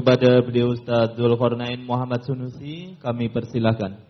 Kepada beliau Ustaz Dzulqarnain Muhammad Sunusi kami persilahkan.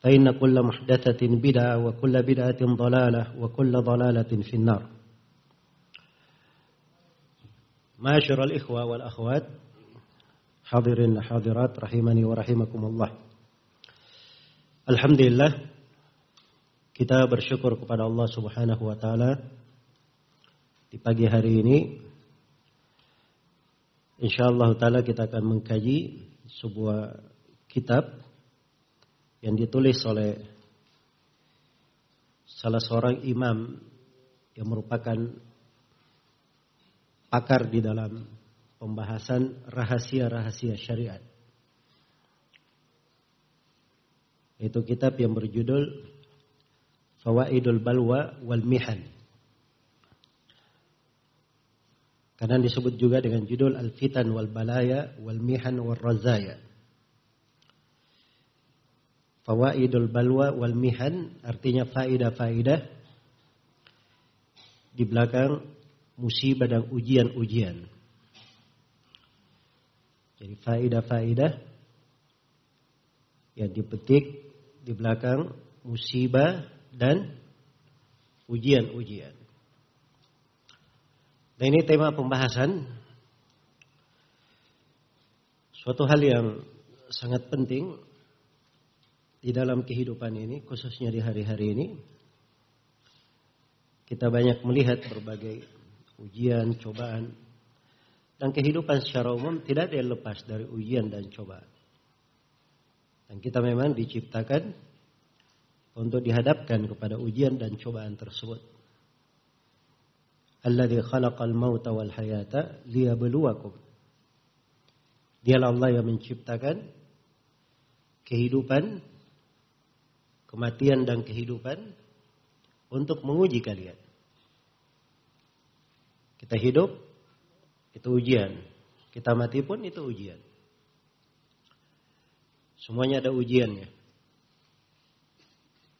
فإن كل محدثة بدعة وكل بدعة ضلالة وكل ضلالة في النار معاشر الإخوة والأخوات حاضرين حاضرات رحمني ورحمكم الله Alhamdulillah kita bersyukur kepada Allah Subhanahu wa taala di pagi hari ini insyaallah taala kita akan mengkaji sebuah kitab yang ditulis oleh salah seorang imam yang merupakan pakar di dalam pembahasan rahasia-rahasia syariat. Itu kitab yang berjudul Fawaidul Balwa wal Mihan. Karena disebut juga dengan judul Al-Fitan wal Balaya wal Mihan wal Razaya. Fawaidul balwa wal mihan artinya faidah-faidah di belakang musibah dan ujian-ujian. Jadi faidah-faidah yang dipetik di belakang musibah dan ujian-ujian. Nah ini tema pembahasan suatu hal yang sangat penting di dalam kehidupan ini, khususnya di hari-hari ini, kita banyak melihat berbagai ujian, cobaan, dan kehidupan secara umum tidak ada yang lepas dari ujian dan cobaan. Dan kita memang diciptakan untuk dihadapkan kepada ujian dan cobaan tersebut. Alladhi khalaqal mauta wal hayata liyabluwakum. Dialah Allah yang menciptakan kehidupan kematian dan kehidupan untuk menguji kalian. Kita hidup itu ujian, kita mati pun itu ujian. Semuanya ada ujiannya.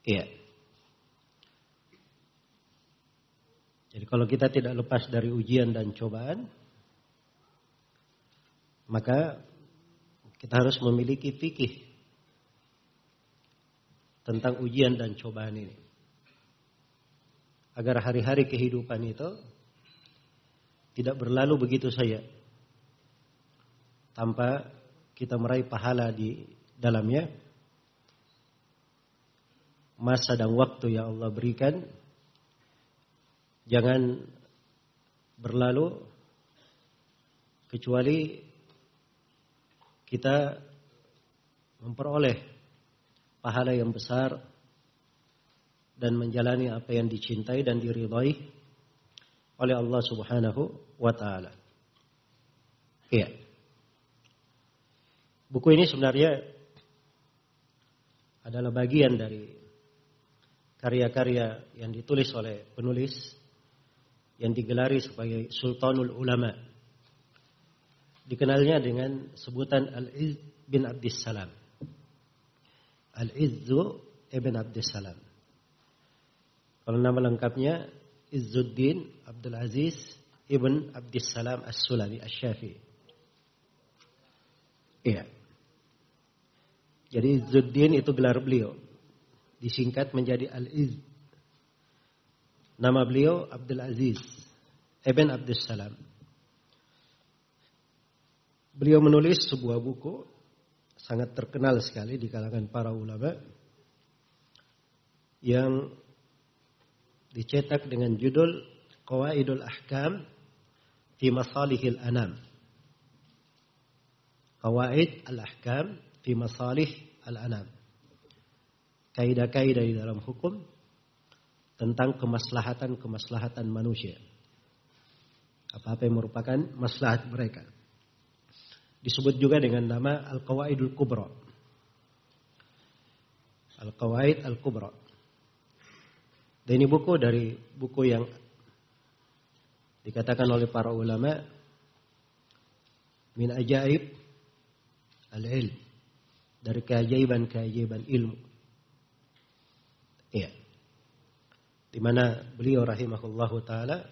Iya. Jadi kalau kita tidak lepas dari ujian dan cobaan, maka kita harus memiliki fikih tentang ujian dan cobaan ini. Agar hari-hari kehidupan itu tidak berlalu begitu saja tanpa kita meraih pahala di dalamnya. Masa dan waktu yang Allah berikan jangan berlalu kecuali kita memperoleh pahala yang besar dan menjalani apa yang dicintai dan diridhai oleh Allah Subhanahu wa taala. Iya. Buku ini sebenarnya adalah bagian dari karya-karya yang ditulis oleh penulis yang digelari sebagai Sultanul Ulama. Dikenalnya dengan sebutan Al-Izz bin Abdissalam. Al-Izzu ibn Abdissalam. Kalau nama lengkapnya Izzuddin Abdul Aziz ibn Abdissalam As-Sulami As-Syafi'i. Iya. Jadi Izzuddin itu gelar beliau. Disingkat menjadi Al-Iz. Nama beliau Abdul Aziz ibn Abdissalam. Beliau menulis sebuah buku sangat terkenal sekali di kalangan para ulama yang dicetak dengan judul Qawaidul Ahkam fi Masalihil Anam. Qawaid al-Ahkam fi Masalih al-Anam. Kaidah-kaidah di dalam hukum tentang kemaslahatan-kemaslahatan manusia. Apa-apa yang merupakan maslahat mereka. Disebut juga dengan nama Al-Qawaidul Kubra. Al-Qawaid Al-Kubra. Dan ini buku dari buku yang dikatakan oleh para ulama min ajaib al-ilm dari keajaiban-keajaiban ilmu. Iya. Di mana beliau rahimahullahu taala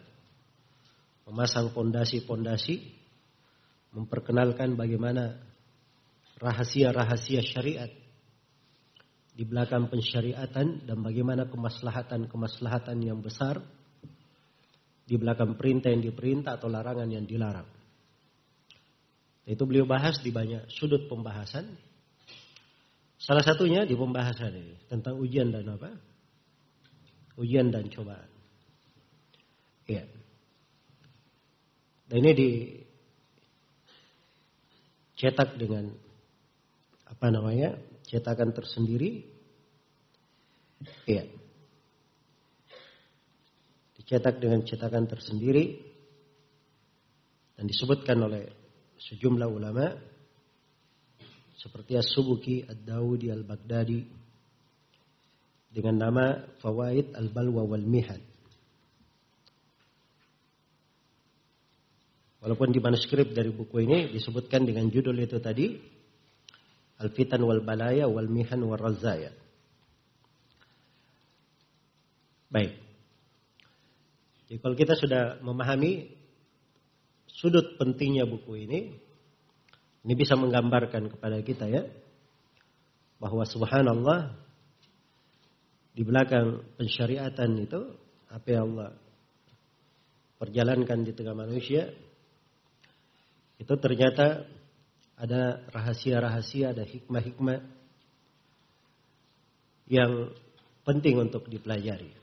memasang pondasi-pondasi memperkenalkan bagaimana rahasia-rahasia syariat di belakang pensyariatan dan bagaimana kemaslahatan-kemaslahatan yang besar di belakang perintah yang diperintah atau larangan yang dilarang. Itu beliau bahas di banyak sudut pembahasan. Salah satunya di pembahasan ini tentang ujian dan apa? Ujian dan cobaan. Iya. Dan ini dicetak dengan apa namanya? cetakan tersendiri. Iya. Dicetak dengan cetakan tersendiri dan disebutkan oleh sejumlah ulama seperti As-Subuki Ad-Dawudi Al-Baghdadi dengan nama Fawaid Al-Balwa wal Mihan. Walaupun di manuskrip dari buku ini disebutkan dengan judul itu tadi Al-fitan wal balaya wal mihan wal razaya. Baik. Jadi kalau kita sudah memahami sudut pentingnya buku ini, ini bisa menggambarkan kepada kita ya bahwa subhanallah di belakang pensyariatan itu apa yang Allah perjalankan di tengah manusia itu ternyata ada rahasia-rahasia, ada hikmah-hikmah yang penting untuk dipelajari.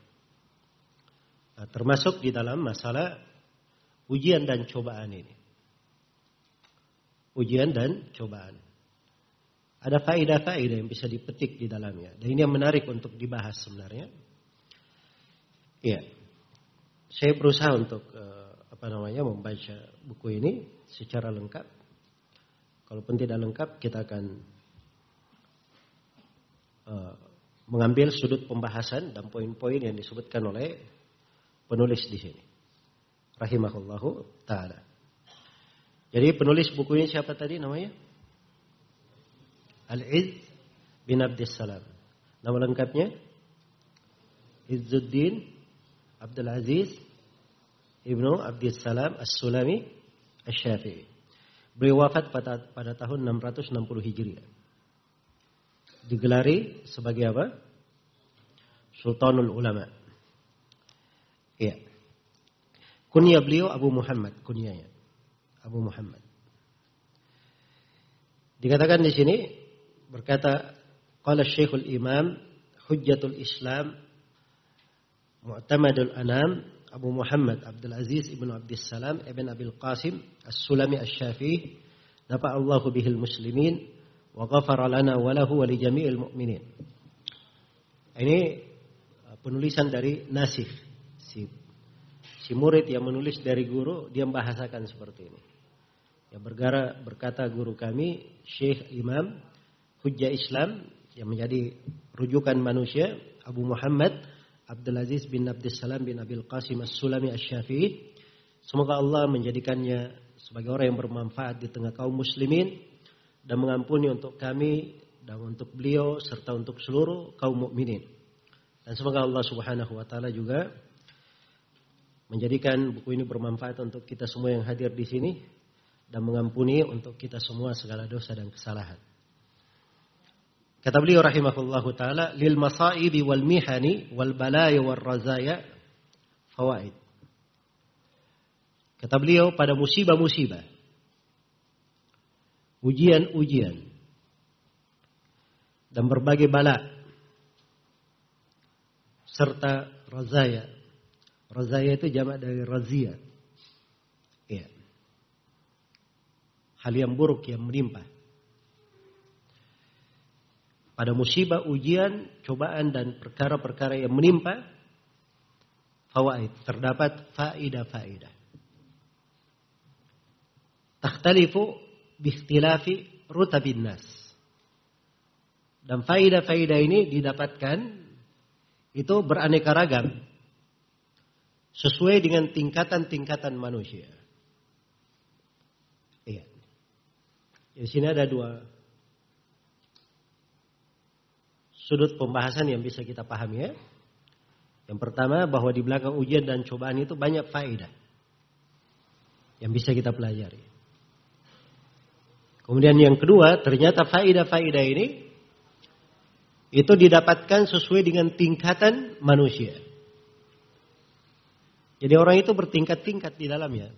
Nah, termasuk di dalam masalah ujian dan cobaan ini. Ujian dan cobaan. Ada faedah-faedah yang bisa dipetik di dalamnya. Dan ini yang menarik untuk dibahas sebenarnya. Iya. Saya berusaha untuk eh, apa namanya membaca buku ini secara lengkap Kalaupun tidak lengkap, kita akan uh, mengambil sudut pembahasan dan poin-poin yang disebutkan oleh penulis di sini. Rahimahullahu taala. Jadi penulis buku ini siapa tadi namanya? Al-Izz bin Abdussalam. Nama lengkapnya Izzuddin Abdul Aziz Ibnu Abdussalam As-Sulami Asy-Syafi'i. Beliau wafat pada, pada tahun 660 Hijriah. Digelari sebagai apa? Sultanul Ulama. Iya. Kunyah beliau Abu Muhammad, kunyahnya. Abu Muhammad. Dikatakan di sini berkata qala Syekhul Imam Hujjatul Islam Mu'tamadul Anam Abu Muhammad Abdul Aziz ibn Abdul Salam ibn Abil Qasim As-Sulami As-Syafi'i nafa Allahu bihil muslimin wa ghafara lana wa lahu wa jami'il mu'minin Ini uh, penulisan dari Nasif. Si, si murid yang menulis dari guru, dia membahasakan seperti ini. Yang bergara berkata guru kami, Syekh Imam Hujjah Islam yang menjadi rujukan manusia, Abu Muhammad Abdul Aziz bin Abdul Salam bin Abil Qasim As-Sulami Asy-Syafi'i. Semoga Allah menjadikannya sebagai orang yang bermanfaat di tengah kaum muslimin dan mengampuni untuk kami dan untuk beliau serta untuk seluruh kaum mukminin. Dan semoga Allah Subhanahu wa taala juga menjadikan buku ini bermanfaat untuk kita semua yang hadir di sini dan mengampuni untuk kita semua segala dosa dan kesalahan. Kata beliau rahimahullahu taala lil masaibi wal mihani wal balaya wal razaya fawaid. Kata beliau pada musibah-musibah ujian-ujian dan berbagai bala serta razaya. Razaya itu jamak dari razia. Ya. Hal yang buruk yang menimpa. Pada musibah, ujian, cobaan dan perkara-perkara yang menimpa, fawaid terdapat faidah-faidah. Takhtalifu biikhtilafi rutabin nas. Dan faidah-faidah ini didapatkan itu beraneka ragam sesuai dengan tingkatan-tingkatan manusia. Iya. Di sini ada dua sudut pembahasan yang bisa kita pahami ya. Yang pertama bahwa di belakang ujian dan cobaan itu banyak faedah yang bisa kita pelajari. Kemudian yang kedua, ternyata faedah-faedah ini itu didapatkan sesuai dengan tingkatan manusia. Jadi orang itu bertingkat-tingkat di dalamnya.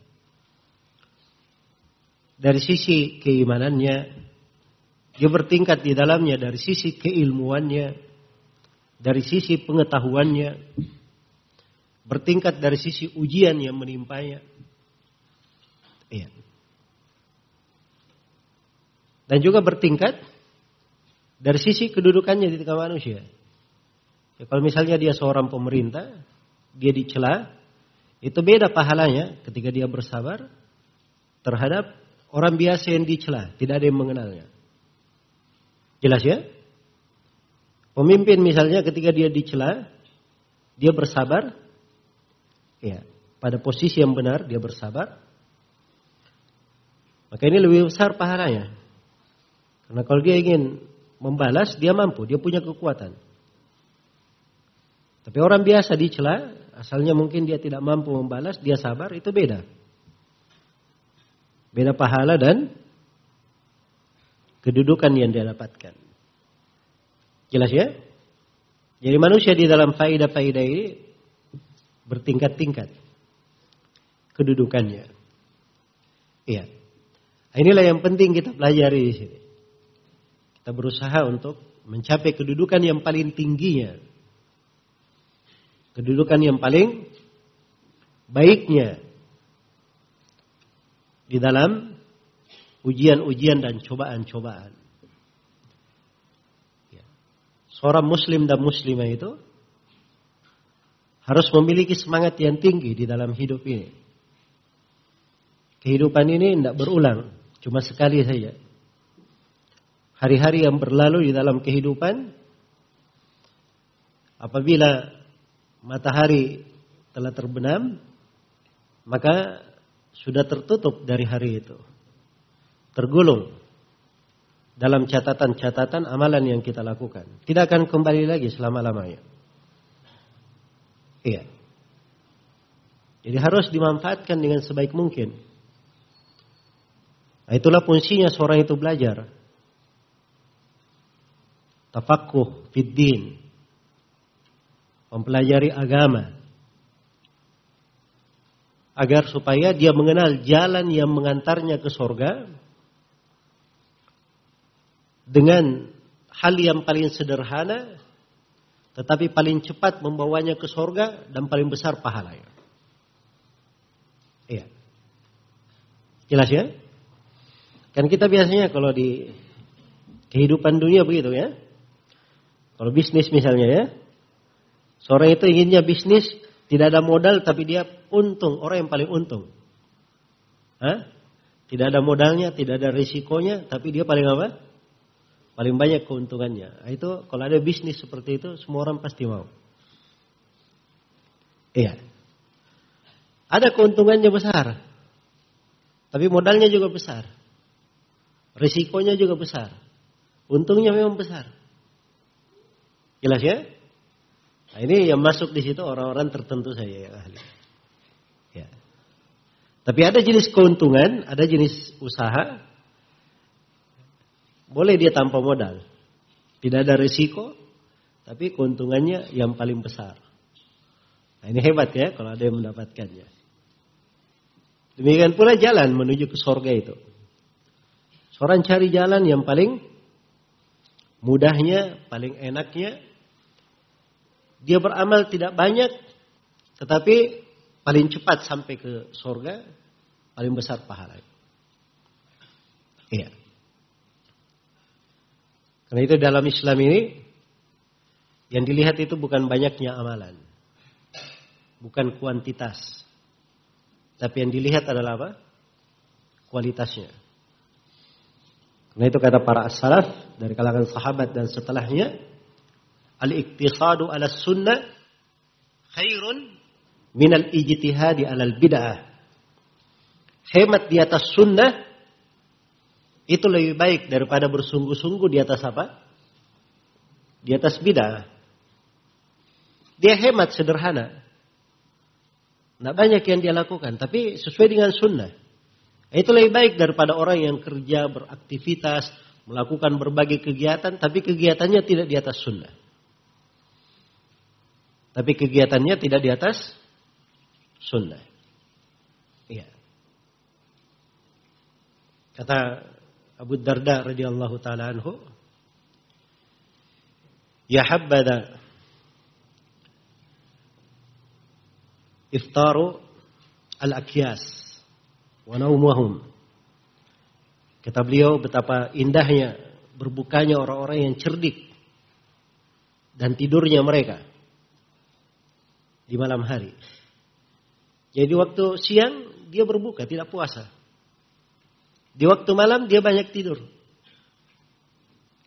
Dari sisi keimanannya, dia bertingkat di dalamnya dari sisi keilmuannya, dari sisi pengetahuannya, bertingkat dari sisi ujian yang menimpanya. Iya. Dan juga bertingkat dari sisi kedudukannya di tengah manusia. Ya, kalau misalnya dia seorang pemerintah, dia dicela, itu beda pahalanya ketika dia bersabar terhadap orang biasa yang dicela, tidak ada yang mengenalnya. Jelas ya? Pemimpin misalnya ketika dia dicela, dia bersabar, ya, pada posisi yang benar dia bersabar. Maka ini lebih besar pahalanya. Karena kalau dia ingin membalas, dia mampu, dia punya kekuatan. Tapi orang biasa dicela, asalnya mungkin dia tidak mampu membalas, dia sabar, itu beda. Beda pahala dan kedudukan yang dia dapatkan. Jelas ya? Jadi manusia di dalam faidah-faidah ini bertingkat-tingkat kedudukannya. Iya. Inilah yang penting kita pelajari di sini. Kita berusaha untuk mencapai kedudukan yang paling tingginya. Kedudukan yang paling baiknya di dalam ujian-ujian dan cobaan-cobaan. Ya. Seorang muslim dan muslimah itu harus memiliki semangat yang tinggi di dalam hidup ini. Kehidupan ini tidak berulang, cuma sekali saja hari-hari yang berlalu di dalam kehidupan apabila matahari telah terbenam maka sudah tertutup dari hari itu tergulung dalam catatan-catatan amalan yang kita lakukan. Tidak akan kembali lagi selama-lamanya. Iya. Jadi harus dimanfaatkan dengan sebaik mungkin. Nah, itulah fungsinya seorang itu belajar. Tafakuh fiddin, mempelajari agama, agar supaya dia mengenal jalan yang mengantarnya ke sorga dengan hal yang paling sederhana tetapi paling cepat membawanya ke sorga dan paling besar pahalanya. Iya. Jelas ya? Kan kita biasanya kalau di kehidupan dunia begitu ya. Kalau bisnis misalnya ya, Seorang itu inginnya bisnis, tidak ada modal tapi dia untung, orang yang paling untung. Hah? Tidak ada modalnya, tidak ada risikonya, tapi dia paling apa? Paling banyak keuntungannya. Nah, itu kalau ada bisnis seperti itu, semua orang pasti mau. Iya. Ada keuntungannya besar. Tapi modalnya juga besar. Risikonya juga besar. Untungnya memang besar. Jelas ya? Nah, ini yang masuk di situ orang-orang tertentu saya yang ahli. Ya. Tapi ada jenis keuntungan, ada jenis usaha. Boleh dia tanpa modal. Tidak ada risiko, tapi keuntungannya yang paling besar. Nah, ini hebat ya kalau ada yang mendapatkannya. Demikian pula jalan menuju ke sorga itu. Seorang cari jalan yang paling mudahnya, paling enaknya, dia beramal tidak banyak, tetapi paling cepat sampai ke surga, paling besar pahala. Iya. Karena itu dalam Islam ini yang dilihat itu bukan banyaknya amalan. Bukan kuantitas. Tapi yang dilihat adalah apa? Kualitasnya. Karena itu kata para as-salaf dari kalangan sahabat dan setelahnya, al-iktisadu ala sunnah khairun minal ijtihadi alal bid'ah. Hemat di atas sunnah itu lebih baik daripada bersungguh-sungguh di atas apa? Di atas bid'ah. Dia hemat sederhana. Tidak banyak yang dia lakukan, tapi sesuai dengan sunnah. Itu lebih baik daripada orang yang kerja, beraktivitas, melakukan berbagai kegiatan, tapi kegiatannya tidak di atas sunnah. Tapi kegiatannya tidak di atas sunnah. Iya. Kata Abu Darda radhiyallahu taala anhu, "Ya habbada iftaru al-akyas wa naumuhum." Kata beliau betapa indahnya berbukanya orang-orang yang cerdik dan tidurnya mereka di malam hari. Jadi waktu siang dia berbuka, tidak puasa. Di waktu malam dia banyak tidur.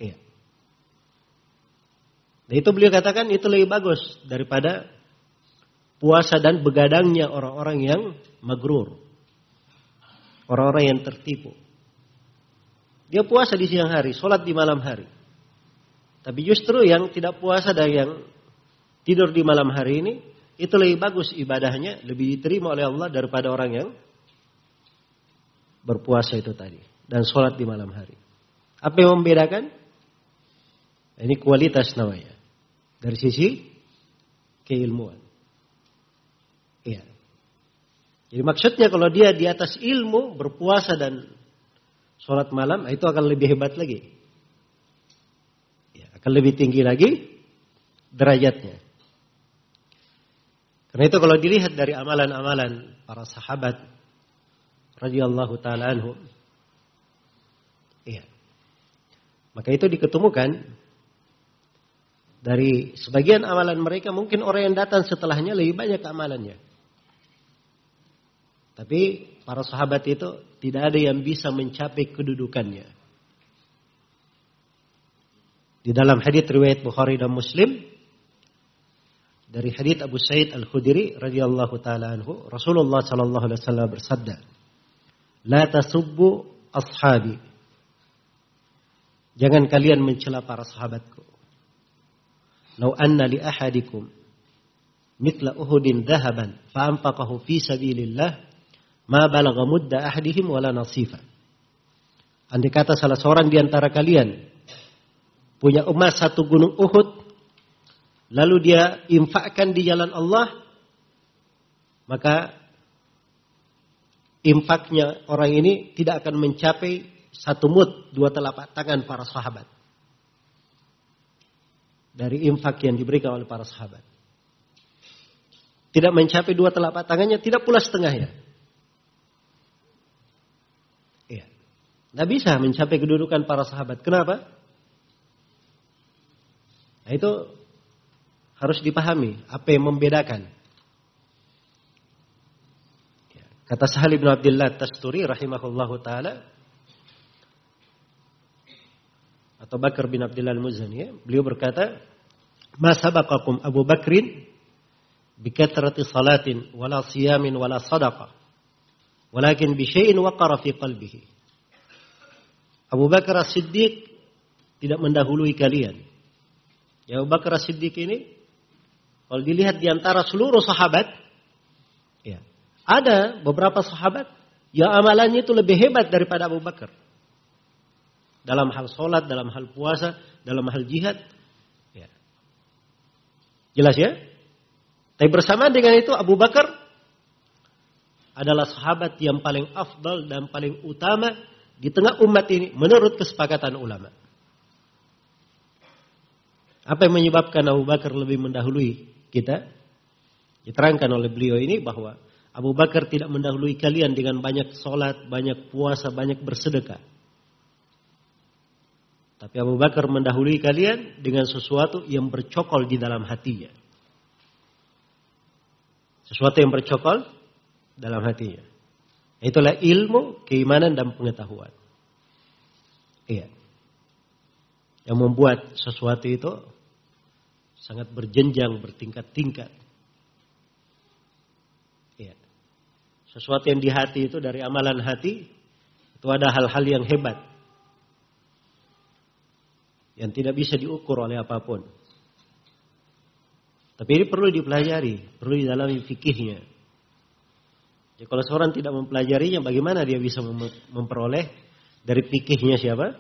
Iya. Dan itu beliau katakan itu lebih bagus daripada puasa dan begadangnya orang-orang yang magrur. Orang-orang yang tertipu. Dia puasa di siang hari, sholat di malam hari. Tapi justru yang tidak puasa dan yang tidur di malam hari ini itu lebih bagus ibadahnya, lebih diterima oleh Allah daripada orang yang berpuasa itu tadi dan sholat di malam hari. Apa yang membedakan? Ini kualitas namanya dari sisi keilmuan. Iya. Jadi maksudnya kalau dia di atas ilmu berpuasa dan sholat malam itu akan lebih hebat lagi. Ya, akan lebih tinggi lagi derajatnya. Karena itu kalau dilihat dari amalan-amalan para sahabat radhiyallahu taala anhu iya. Maka itu diketemukan dari sebagian amalan mereka mungkin orang yang datang setelahnya lebih banyak amalannya. Tapi para sahabat itu tidak ada yang bisa mencapai kedudukannya. Di dalam hadis riwayat Bukhari dan Muslim dari hadis Abu Sa'id Al-Khudri radhiyallahu taala anhu, Rasulullah sallallahu alaihi wasallam bersabda, "La tasubbu ashabi." Jangan kalian mencela para sahabatku. Lau anna li ahadikum mitla Uhudin dhahaban fa anfaqahu fi sabilillah ma balagha mudda ahadihim wala nasifa. Andai kata salah seorang di antara kalian punya emas satu gunung Uhud lalu dia infakkan di jalan Allah, maka infaknya orang ini tidak akan mencapai satu mut dua telapak tangan para sahabat. Dari infak yang diberikan oleh para sahabat. Tidak mencapai dua telapak tangannya, tidak pula setengahnya. Iya. Tidak bisa mencapai kedudukan para sahabat. Kenapa? Nah, itu harus dipahami apa yang membedakan. Kata Sahal bin Abdullah Tasturi rahimahullahu taala atau Bakar bin Abdullah Al-Muzani ya, beliau berkata, "Ma sabaqakum Abu Bakrin bikatrati salatin wala siyamin wala sadaqah, walakin bi syai'in waqara fi qalbihi." Abu Bakar As-Siddiq tidak mendahului kalian. Ya Abu Bakar As-Siddiq ini kalau dilihat di antara seluruh sahabat, ada beberapa sahabat yang amalannya itu lebih hebat daripada Abu Bakar. Dalam hal sholat, dalam hal puasa, dalam hal jihad. Ya. Jelas ya? Tapi bersama dengan itu Abu Bakar adalah sahabat yang paling afdal dan paling utama di tengah umat ini menurut kesepakatan ulama. Apa yang menyebabkan Abu Bakar lebih mendahului kita diterangkan oleh beliau ini bahwa Abu Bakar tidak mendahului kalian dengan banyak sholat, banyak puasa, banyak bersedekah. Tapi Abu Bakar mendahului kalian dengan sesuatu yang bercokol di dalam hatinya. Sesuatu yang bercokol dalam hatinya. Itulah ilmu, keimanan, dan pengetahuan. Iya. Yang membuat sesuatu itu sangat berjenjang, bertingkat-tingkat. Ya. Sesuatu yang di hati itu dari amalan hati itu ada hal-hal yang hebat yang tidak bisa diukur oleh apa pun. Tapi ini perlu dipelajari, perlu didalami fikihnya. Jadi kalau seorang tidak mempelajarinya, bagaimana dia bisa memperoleh dari fikihnya siapa?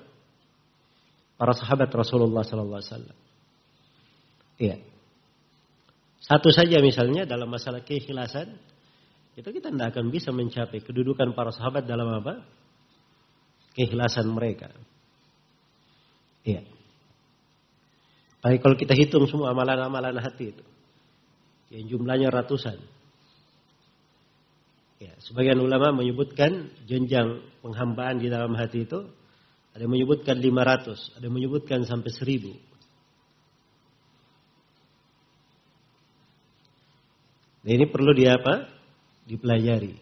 Para sahabat Rasulullah Sallallahu Alaihi. Iya. Satu saja misalnya dalam masalah keikhlasan, itu kita tidak akan bisa mencapai kedudukan para sahabat dalam apa? Keikhlasan mereka. Iya. Tapi kalau kita hitung semua amalan-amalan hati itu, yang jumlahnya ratusan. Ya, sebagian ulama menyebutkan jenjang penghambaan di dalam hati itu ada yang menyebutkan 500, ada yang menyebutkan sampai 1000. Nah, ini perlu dia apa? Dipelajari.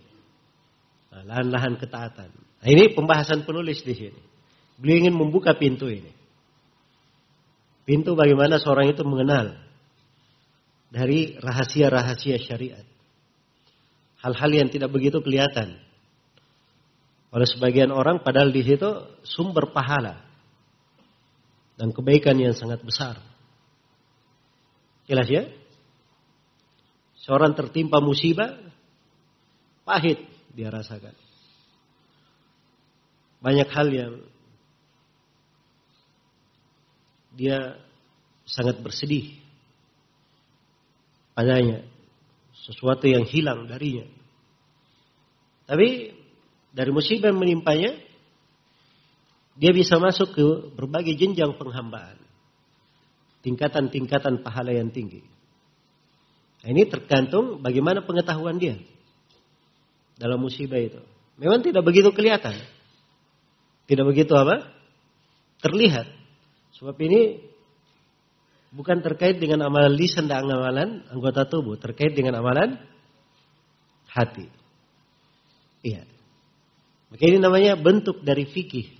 Nah, lahan-lahan ketaatan. Nah, ini pembahasan penulis di sini. Beliau ingin membuka pintu ini. Pintu bagaimana seorang itu mengenal dari rahasia-rahasia syariat. Hal-hal yang tidak begitu kelihatan oleh sebagian orang padahal di situ sumber pahala dan kebaikan yang sangat besar. Jelas ya? Seorang tertimpa musibah, pahit dia rasakan. Banyak hal yang dia sangat bersedih padanya. Sesuatu yang hilang darinya. Tapi dari musibah yang menimpanya, dia bisa masuk ke berbagai jenjang penghambaan. Tingkatan-tingkatan pahala yang tinggi. Nah, ini tergantung bagaimana pengetahuan dia dalam musibah itu. Memang tidak begitu kelihatan. Tidak begitu apa? Terlihat. Sebab ini bukan terkait dengan amalan lisan dan amalan anggota tubuh, terkait dengan amalan hati. Iya. Maka ini namanya bentuk dari fikih.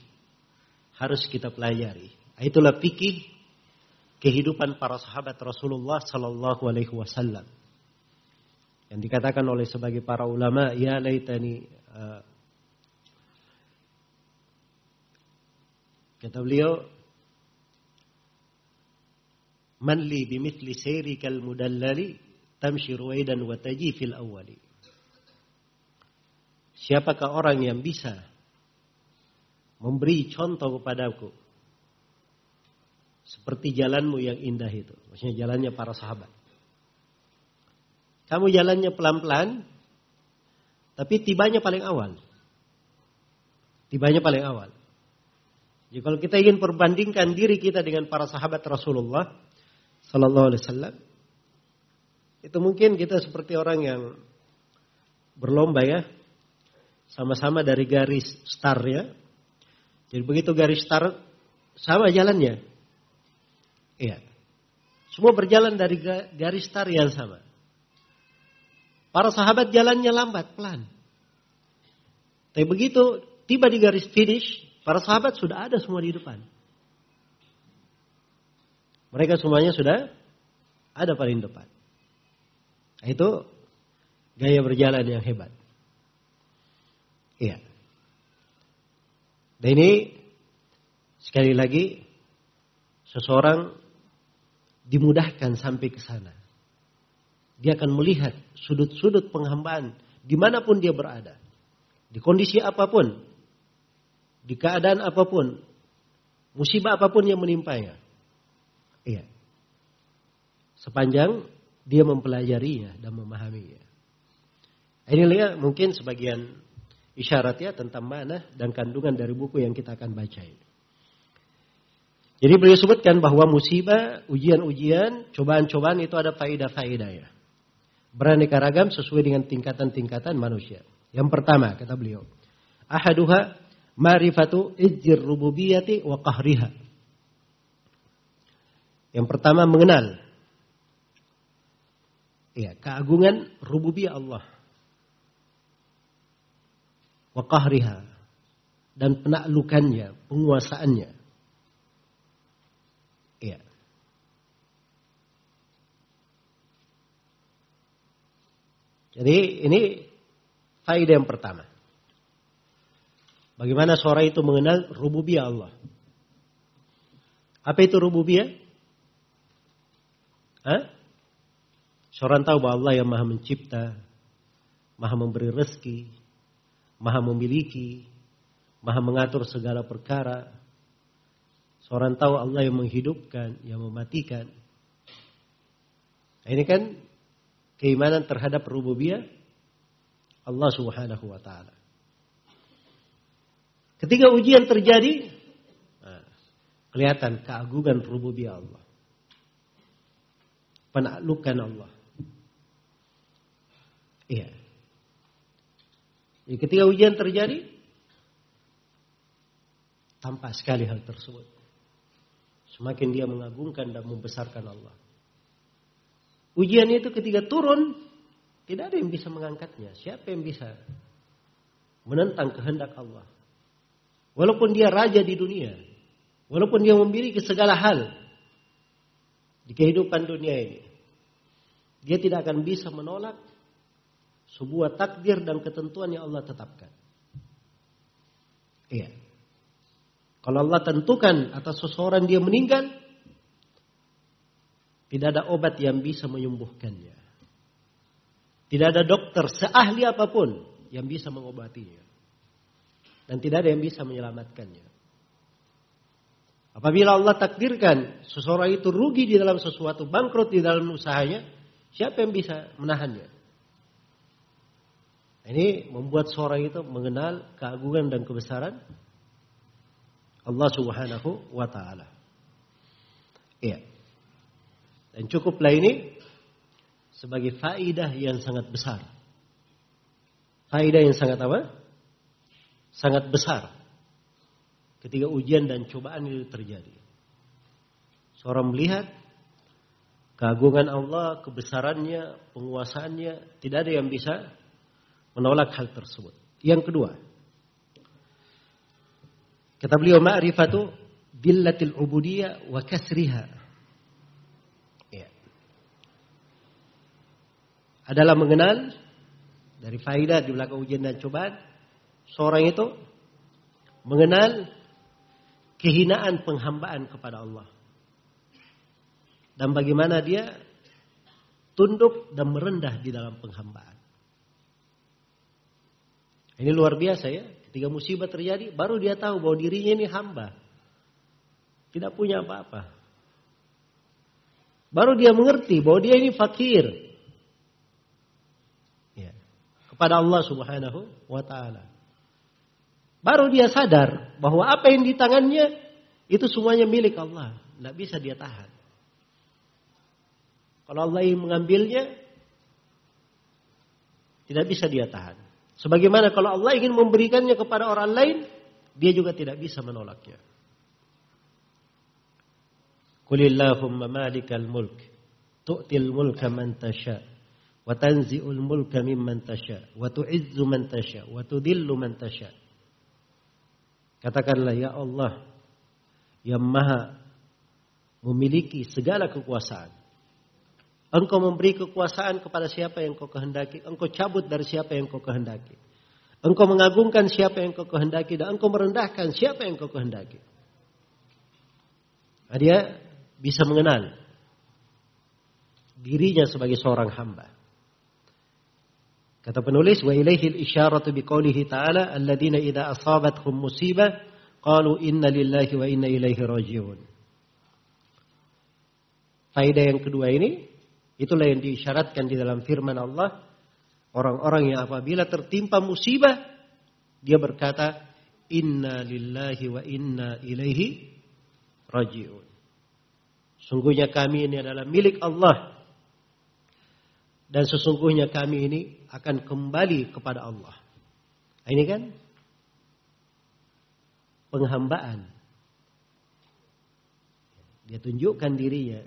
Harus kita pelajari. Itulah fikih kehidupan para sahabat Rasulullah Sallallahu Alaihi Wasallam. Yang dikatakan oleh sebagai para ulama, ya laitani uh, kata beliau, man li bimithli sayrikal mudallali tamshi ruwaidan wa taji fil awwali. Siapakah orang yang bisa memberi contoh kepadaku seperti jalanmu yang indah itu. Maksudnya jalannya para sahabat. Kamu jalannya pelan-pelan, tapi tibanya paling awal. Tibanya paling awal. Jadi kalau kita ingin perbandingkan diri kita dengan para sahabat Rasulullah Sallallahu Alaihi Wasallam, itu mungkin kita seperti orang yang berlomba ya, sama-sama dari garis start ya. Jadi begitu garis start sama jalannya, Iya. Semua berjalan dari garis tarian sama. Para sahabat jalannya lambat, pelan. Tapi begitu tiba di garis finish, para sahabat sudah ada semua di depan. Mereka semuanya sudah ada paling depan. Itu gaya berjalan yang hebat. Iya. Dan ini sekali lagi seseorang dimudahkan sampai ke sana. Dia akan melihat sudut-sudut penghambaan di mana pun dia berada. Di kondisi apa pun. Di keadaan apa pun. Musibah apa pun yang menimpanya. Iya. Sepanjang dia mempelajarinya dan memahaminya. Ini lihat mungkin sebagian isyaratnya tentang mana dan kandungan dari buku yang kita akan baca ini. Jadi beliau sebutkan bahwa musibah, ujian-ujian, cobaan-cobaan itu ada faedah-faedah ya. Beraneka ragam sesuai dengan tingkatan-tingkatan manusia. Yang pertama kata beliau, ahaduha marifatu ijir rububiyati wa qahriha. Yang pertama mengenal ya, keagungan rububiyah Allah wa qahriha dan penaklukannya, penguasaannya. Iya. Jadi ini faedah yang pertama. Bagaimana seorang itu mengenal rububiyah Allah? Apa itu rububiyah? Hah? Seorang tahu bahwa Allah yang maha mencipta, maha memberi rezeki, maha memiliki, maha mengatur segala perkara, Seorang tahu Allah yang menghidupkan, yang mematikan. Nah, ini kan keimanan terhadap rububiyah Allah Subhanahu wa taala. Ketika ujian terjadi, nah, kelihatan keagungan rububiyah Allah. Penaklukan Allah. Iya. Jadi ketika ujian terjadi, tampak sekali hal tersebut. Semakin dia mengagungkan dan membesarkan Allah. Ujian itu ketika turun, tidak ada yang bisa mengangkatnya. Siapa yang bisa menentang kehendak Allah? Walaupun dia raja di dunia, walaupun dia memiliki segala hal di kehidupan dunia ini, dia tidak akan bisa menolak sebuah takdir dan ketentuan yang Allah tetapkan. Iya. Kalau Allah tentukan atas seseorang dia meninggal, tidak ada obat yang bisa menyembuhkannya. Tidak ada dokter seahli apa pun yang bisa mengobatinya. Dan tidak ada yang bisa menyelamatkannya. Apabila Allah takdirkan seseorang itu rugi di dalam sesuatu, bangkrut di dalam usahanya, siapa yang bisa menahannya? Ini membuat seorang itu mengenal keagungan dan kebesaran Allah Subhanahu wa taala. Iya. Dan cukuplah ini sebagai faidah yang sangat besar. Faidah yang sangat apa? Sangat besar. Ketika ujian dan cobaan itu terjadi. Seorang melihat keagungan Allah, kebesarannya, penguasaannya, tidak ada yang bisa menolak hal tersebut. Yang kedua, Kata beliau ma'rifatu billatil ubudiyah wa kasriha. Ya. Adalah mengenal dari faidah di belakang ujian dan cobaan seorang itu mengenal kehinaan penghambaan kepada Allah. Dan bagaimana dia tunduk dan merendah di dalam penghambaan. Ini luar biasa ya. Ketika musibah terjadi, baru dia tahu bahwa dirinya ini hamba. Tidak punya apa-apa. Baru dia mengerti bahwa dia ini fakir. Kepada Allah subhanahu wa ta'ala. Baru dia sadar bahwa apa yang di tangannya itu semuanya milik Allah. Tidak bisa dia tahan. Kalau Allah ingin mengambilnya, tidak bisa dia tahan. Sebagaimana kalau Allah ingin memberikannya kepada orang lain, dia juga tidak bisa menolaknya. Qulillahumma malikal mulk tu'til mulka man tasha wa tanzi'ul mulka mimman tasha wa tu'izzu man tasha wa man tasha. Katakanlah ya Allah yang maha memiliki segala kekuasaan. Engkau memberi kekuasaan kepada siapa yang kau kehendaki. Engkau cabut dari siapa yang kau kehendaki. Engkau mengagungkan siapa yang kau kehendaki. Dan engkau merendahkan siapa yang kau kehendaki. Nah, dia bisa mengenal dirinya sebagai seorang hamba. Kata penulis, wa ilaihi al-isyaratu biqaulihi ta'ala, alladziina idza asabathum musibah qalu inna lillahi wa inna ilaihi raji'un. Faedah yang kedua ini Itulah yang diisyaratkan di dalam firman Allah. Orang-orang yang apabila tertimpa musibah. Dia berkata. Inna lillahi wa inna ilaihi raji'un. Sungguhnya kami ini adalah milik Allah. Dan sesungguhnya kami ini akan kembali kepada Allah. Ini kan penghambaan. Dia tunjukkan dirinya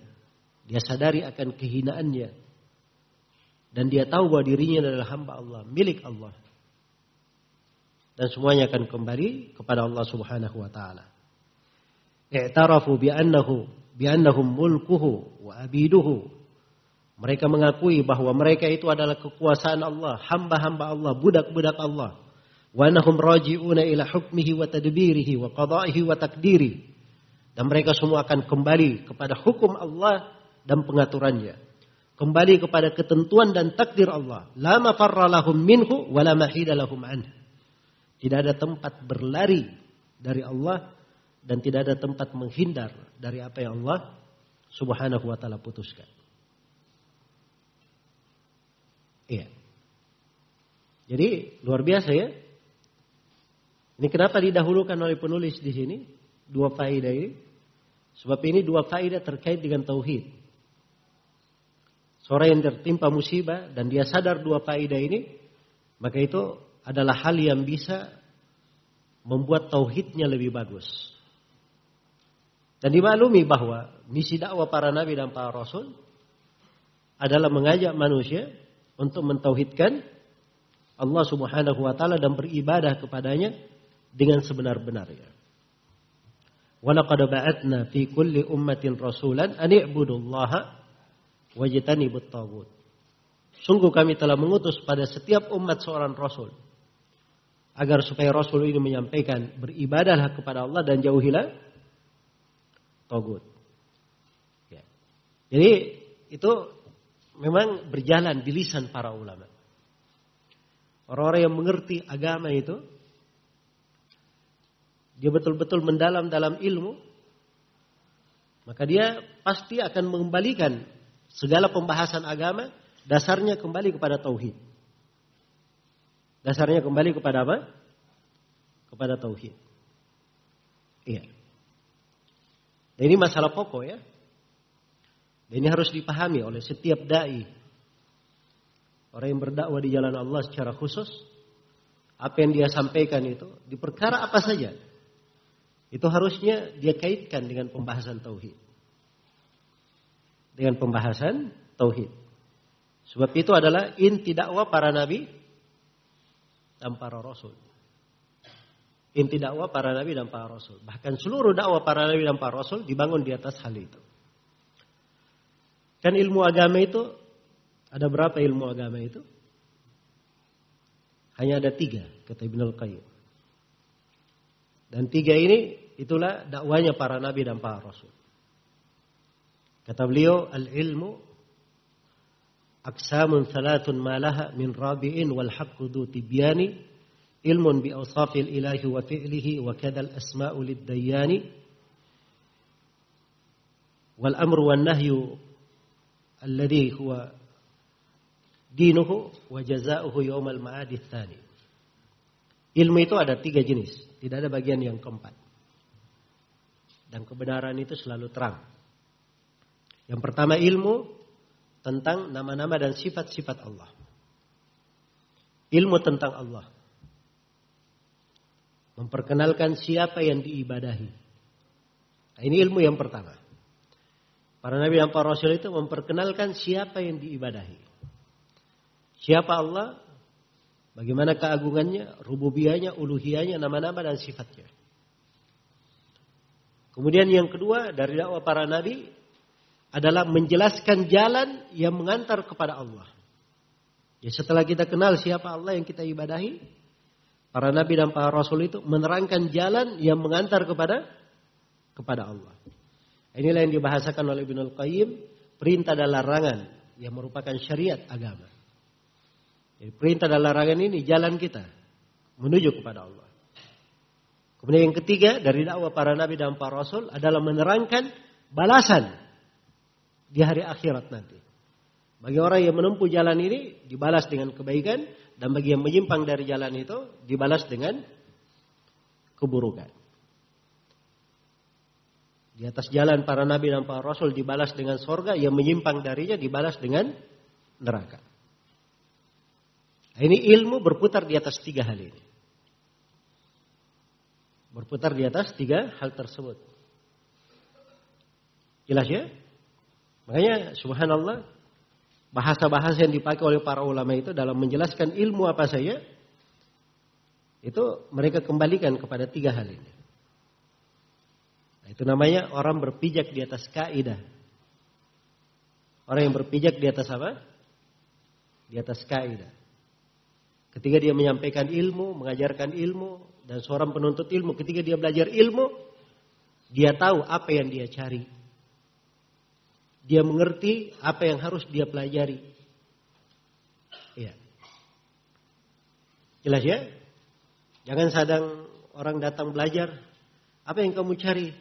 dia sadari akan kehinaannya. Dan dia tahu bahwa dirinya adalah hamba Allah, milik Allah. Dan semuanya akan kembali kepada Allah Subhanahu wa taala. I'tarafu bi'annahu bi'annahum mulkuhu wa abiduhu. Mereka mengakui bahwa mereka itu adalah kekuasaan Allah, hamba-hamba Allah, budak-budak Allah. Wa annahum raji'una ila hukmihi wa tadbirihi wa qada'ihi wa takdiri. Dan mereka semua akan kembali kepada hukum Allah dan pengaturannya. Kembali kepada ketentuan dan takdir Allah. Lama farralahum minhu wala mahidalahum anh. Tidak ada tempat berlari dari Allah dan tidak ada tempat menghindar dari apa yang Allah Subhanahu wa taala putuskan. Iya. Jadi luar biasa ya. Ini kenapa didahulukan oleh penulis di sini dua faedah ini? Sebab ini dua faedah terkait dengan tauhid. Seorang yang tertimpa musibah dan dia sadar dua faedah ini, maka itu adalah hal yang bisa membuat tauhidnya lebih bagus. Dan dimaklumi bahwa misi dakwah para nabi dan para rasul adalah mengajak manusia untuk mentauhidkan Allah Subhanahu wa taala dan beribadah kepadanya dengan sebenar-benarnya. Wa laqad ba'atna fi kulli ummatin rasulan an i'budullaha wajitani tagut. Sungguh kami telah mengutus pada setiap umat seorang rasul. Agar supaya rasul ini menyampaikan beribadahlah kepada Allah dan jauhilah tagut. Ya. Jadi itu memang berjalan di lisan para ulama. Orang-orang yang mengerti agama itu dia betul-betul mendalam dalam ilmu maka dia pasti akan mengembalikan Segala pembahasan agama dasarnya kembali kepada tauhid. Dasarnya kembali kepada apa? Kepada tauhid. Iya. Ini masalah pokok ya. Ini harus dipahami oleh setiap dai. Orang yang berdakwah di jalan Allah secara khusus, apa yang dia sampaikan itu di perkara apa saja, itu harusnya dia kaitkan dengan pembahasan tauhid dengan pembahasan tauhid. Sebab itu adalah inti dakwah para nabi dan para rasul. Inti dakwah para nabi dan para rasul. Bahkan seluruh dakwah para nabi dan para rasul dibangun di atas hal itu. Kan ilmu agama itu ada berapa ilmu agama itu? Hanya ada tiga, kata Ibn Al-Qayyim. Dan tiga ini itulah dakwanya para nabi dan para rasul. Kata beliau, al-ilmu aksamun thalathun ma laha min rabi'in wal haqqu du tibyani ilmun bi awsafil ilahi wa fi'lihi wa kadal asma'u lid-dayyani wal amru wan nahyu alladhi huwa dinuhu wa jazaohu yaumal ma'adi tsani. Ilmu itu ada tiga jenis, tidak ada bagian yang keempat. Dan kebenaran itu selalu terang. Yang pertama ilmu tentang nama-nama dan sifat-sifat Allah. Ilmu tentang Allah. Memperkenalkan siapa yang diibadahi. Nah, ini ilmu yang pertama. Para nabi dan para rasul itu memperkenalkan siapa yang diibadahi. Siapa Allah, bagaimana keagungannya, rububiyahnya, uluhiyahnya, nama-nama dan sifatnya. Kemudian yang kedua dari dakwah para nabi adalah menjelaskan jalan yang mengantar kepada Allah. Ya setelah kita kenal siapa Allah yang kita ibadahi, para nabi dan para rasul itu menerangkan jalan yang mengantar kepada kepada Allah. Inilah yang dibahasakan oleh Ibnu Qayyim, perintah dan larangan yang merupakan syariat agama. Jadi perintah dan larangan ini jalan kita menuju kepada Allah. Kemudian yang ketiga dari dakwah para nabi dan para rasul adalah menerangkan balasan di hari akhirat nanti. Bagi orang yang menempuh jalan ini dibalas dengan kebaikan dan bagi yang menyimpang dari jalan itu dibalas dengan keburukan. Di atas jalan para nabi dan para rasul dibalas dengan sorga, yang menyimpang darinya dibalas dengan neraka. Ini ilmu berputar di atas tiga hal ini. Berputar di atas tiga hal tersebut. Jelas ya? Makanya subhanallah bahasa-bahasa yang dipakai oleh para ulama itu dalam menjelaskan ilmu apa saja itu mereka kembalikan kepada tiga hal ini. Itu namanya orang berpijak di atas kaidah. Orang yang berpijak di atas apa? Di atas kaidah. Ketika dia menyampaikan ilmu, mengajarkan ilmu, dan seorang penuntut ilmu, ketika dia belajar ilmu, dia tahu apa yang dia cari. Dia mengerti apa yang harus dia pelajari. Iya. Jelas ya? Jangan sadang orang datang belajar, apa yang kamu cari?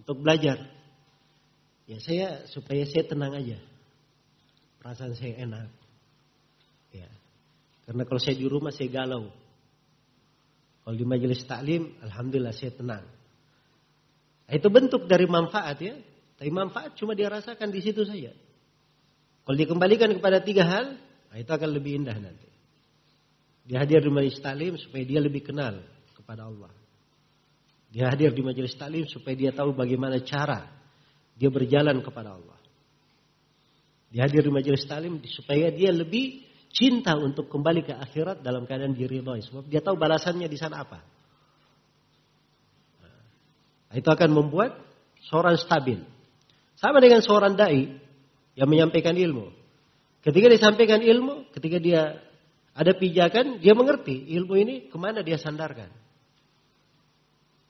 Untuk belajar. Ya saya supaya saya tenang aja. Perasaan saya enak. Ya. Karena kalau saya di rumah saya galau. Kalau di majelis taklim, alhamdulillah saya tenang. Nah, itu bentuk dari manfaat ya. Tapi manfaat cuma dia rasakan di situ saja. Kalau dikembalikan kepada tiga hal, nah itu akan lebih indah nanti. Dia hadir di majelis taklim supaya dia lebih kenal kepada Allah. Dia hadir di majelis taklim supaya dia tahu bagaimana cara dia berjalan kepada Allah. Dia hadir di majelis taklim supaya dia lebih cinta untuk kembali ke akhirat dalam keadaan diridhoi sebab dia tahu balasannya di sana apa. Nah, itu akan membuat seorang stabil. Sama dengan seorang dai yang menyampaikan ilmu. Ketika disampaikan ilmu, ketika dia ada pijakan, dia mengerti ilmu ini ke mana dia sandarkan.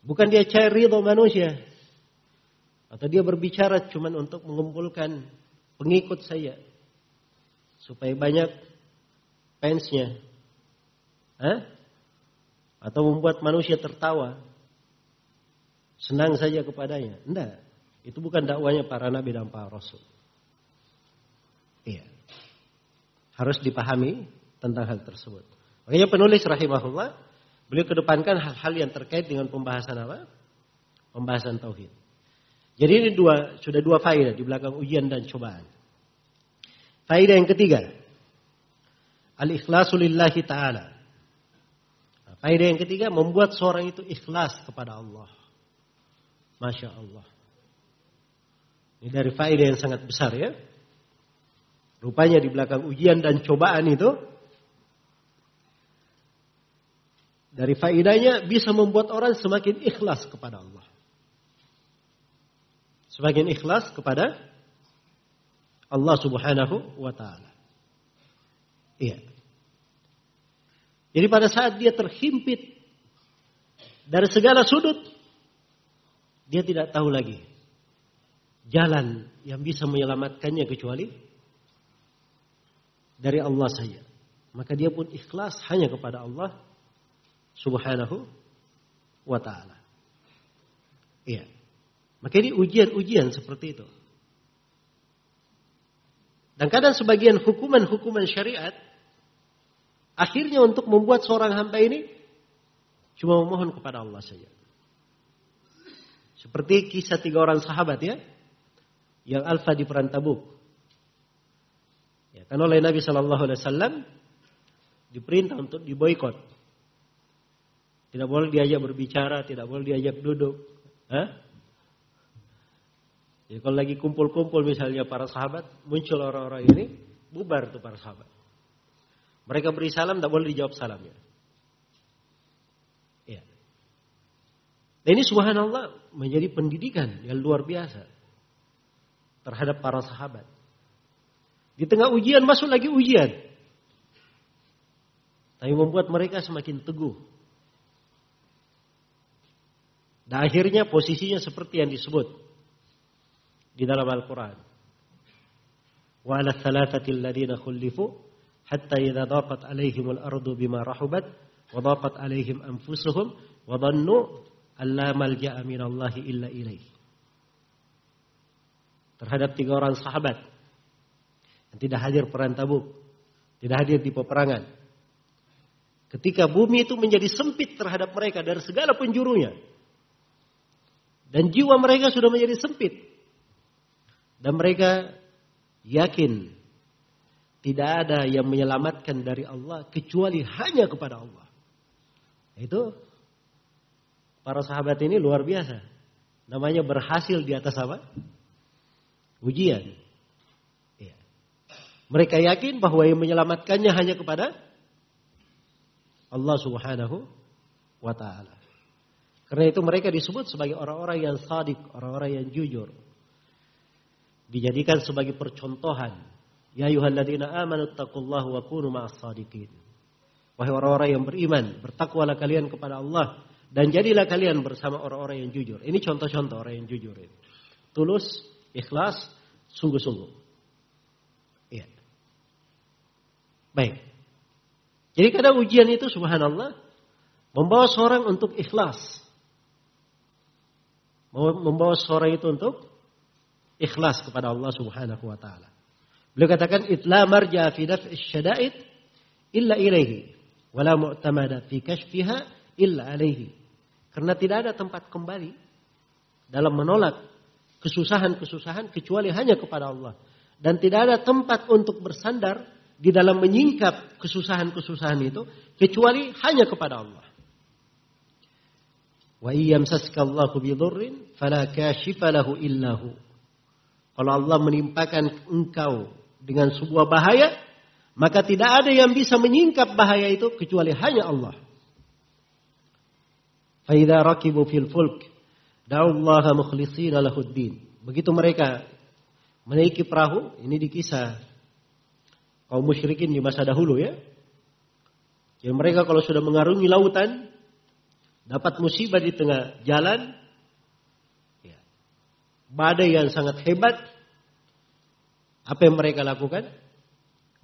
Bukan dia cari ridho manusia. Atau dia berbicara cuma untuk mengumpulkan pengikut saya. Supaya banyak fansnya. Hah? Atau membuat manusia tertawa. Senang saja kepadanya. Tidak. Itu bukan dakwanya para nabi dan para rasul. Iya. Harus dipahami tentang hal tersebut. Makanya penulis rahimahullah Beliau kedepankan hal-hal yang terkait dengan pembahasan apa? Pembahasan tauhid. Jadi ini dua sudah dua faedah di belakang ujian dan cobaan. Faedah yang ketiga, al-ikhlasu lillahi taala. Faedah yang ketiga membuat seorang itu ikhlas kepada Allah. Masya Allah. Ini dari faedah yang sangat besar ya. Rupanya di belakang ujian dan cobaan itu Dari faidahnya bisa membuat orang semakin ikhlas kepada Allah. Semakin ikhlas kepada Allah Subhanahu wa taala. Iya. Jadi pada saat dia terhimpit dari segala sudut, dia tidak tahu lagi jalan yang bisa menyelamatkannya kecuali dari Allah saja. Maka dia pun ikhlas hanya kepada Allah subhanahu wa ta'ala. Iya. Maka ini ujian-ujian seperti itu. Dan kadang sebagian hukuman-hukuman syariat akhirnya untuk membuat seorang hamba ini cuma memohon kepada Allah saja. Seperti kisah tiga orang sahabat ya, yang alfa di perang Tabuk. Ya, kan oleh Nabi Shallallahu Alaihi Wasallam diperintah untuk diboykot tidak boleh diajak berbicara, tidak boleh diajak duduk. Hah? Jadi kalau lagi kumpul-kumpul misalnya para sahabat, muncul orang-orang ini, bubar tuh para sahabat. Mereka beri salam, tidak boleh dijawab salamnya. Ya. Dan ini subhanallah menjadi pendidikan yang luar biasa terhadap para sahabat. Di tengah ujian masuk lagi ujian. Tapi membuat mereka semakin teguh. Dan akhirnya posisinya seperti yang disebut di dalam Al-Quran. Wa ala thalathati alladhina khullifu hatta idza daqat alaihim al-ardu bima rahubat wa daqat alaihim anfusuhum wa dhannu an la malja'a illa ilaih. Terhadap tiga orang sahabat yang tidak hadir perang Tabuk, tidak hadir di peperangan. Ketika bumi itu menjadi sempit terhadap mereka dari segala penjurunya. Dan jiwa mereka sudah menjadi sempit. Dan mereka yakin tidak ada yang menyelamatkan dari Allah kecuali hanya kepada Allah. Itu para sahabat ini luar biasa. Namanya berhasil di atas apa? Ujian. Ya. Mereka yakin bahwa yang menyelamatkannya hanya kepada Allah Subhanahu wa taala. Karena itu mereka disebut sebagai orang-orang yang sadik, orang-orang yang jujur. Dijadikan sebagai percontohan Ya ayuhalladzina amanu taqullaha wa kunu ma'as sadiqin. Wahai orang-orang yang beriman, bertakwalah kalian kepada Allah dan jadilah kalian bersama orang-orang yang jujur. Ini contoh-contoh orang yang jujur ini. Tulus, ikhlas, sungguh-sungguh. Iya. Baik. Jadi kadang ujian itu subhanallah membawa seorang untuk ikhlas. Membawa seorang itu untuk ikhlas kepada Allah Subhanahu wa taala. Beliau katakan itla marja fi daf'i syada'id illa ilaihi wala mu'tamada fi kashfiha illa alaihi. Karena tidak ada tempat kembali dalam menolak kesusahan-kesusahan kecuali hanya kepada Allah. Dan tidak ada tempat untuk bersandar di dalam menyingkap kesusahan-kesusahan itu kecuali hanya kepada Allah. Wa iyyamsaska Allahu bi dhurrin fala kashifa lahu illahu. Kalau Allah menimpakan engkau dengan sebuah bahaya, maka tidak ada yang bisa menyingkap bahaya itu kecuali hanya Allah. Faida rakibu fil fulk, da'ullaha mukhlishina lahuddin. Begitu mereka menaiki perahu, ini di kisah kaum musyrikin di masa dahulu ya. Jadi mereka kalau sudah mengarungi lautan, dapat musibah di tengah jalan, ya, badai yang sangat hebat, apa yang mereka lakukan?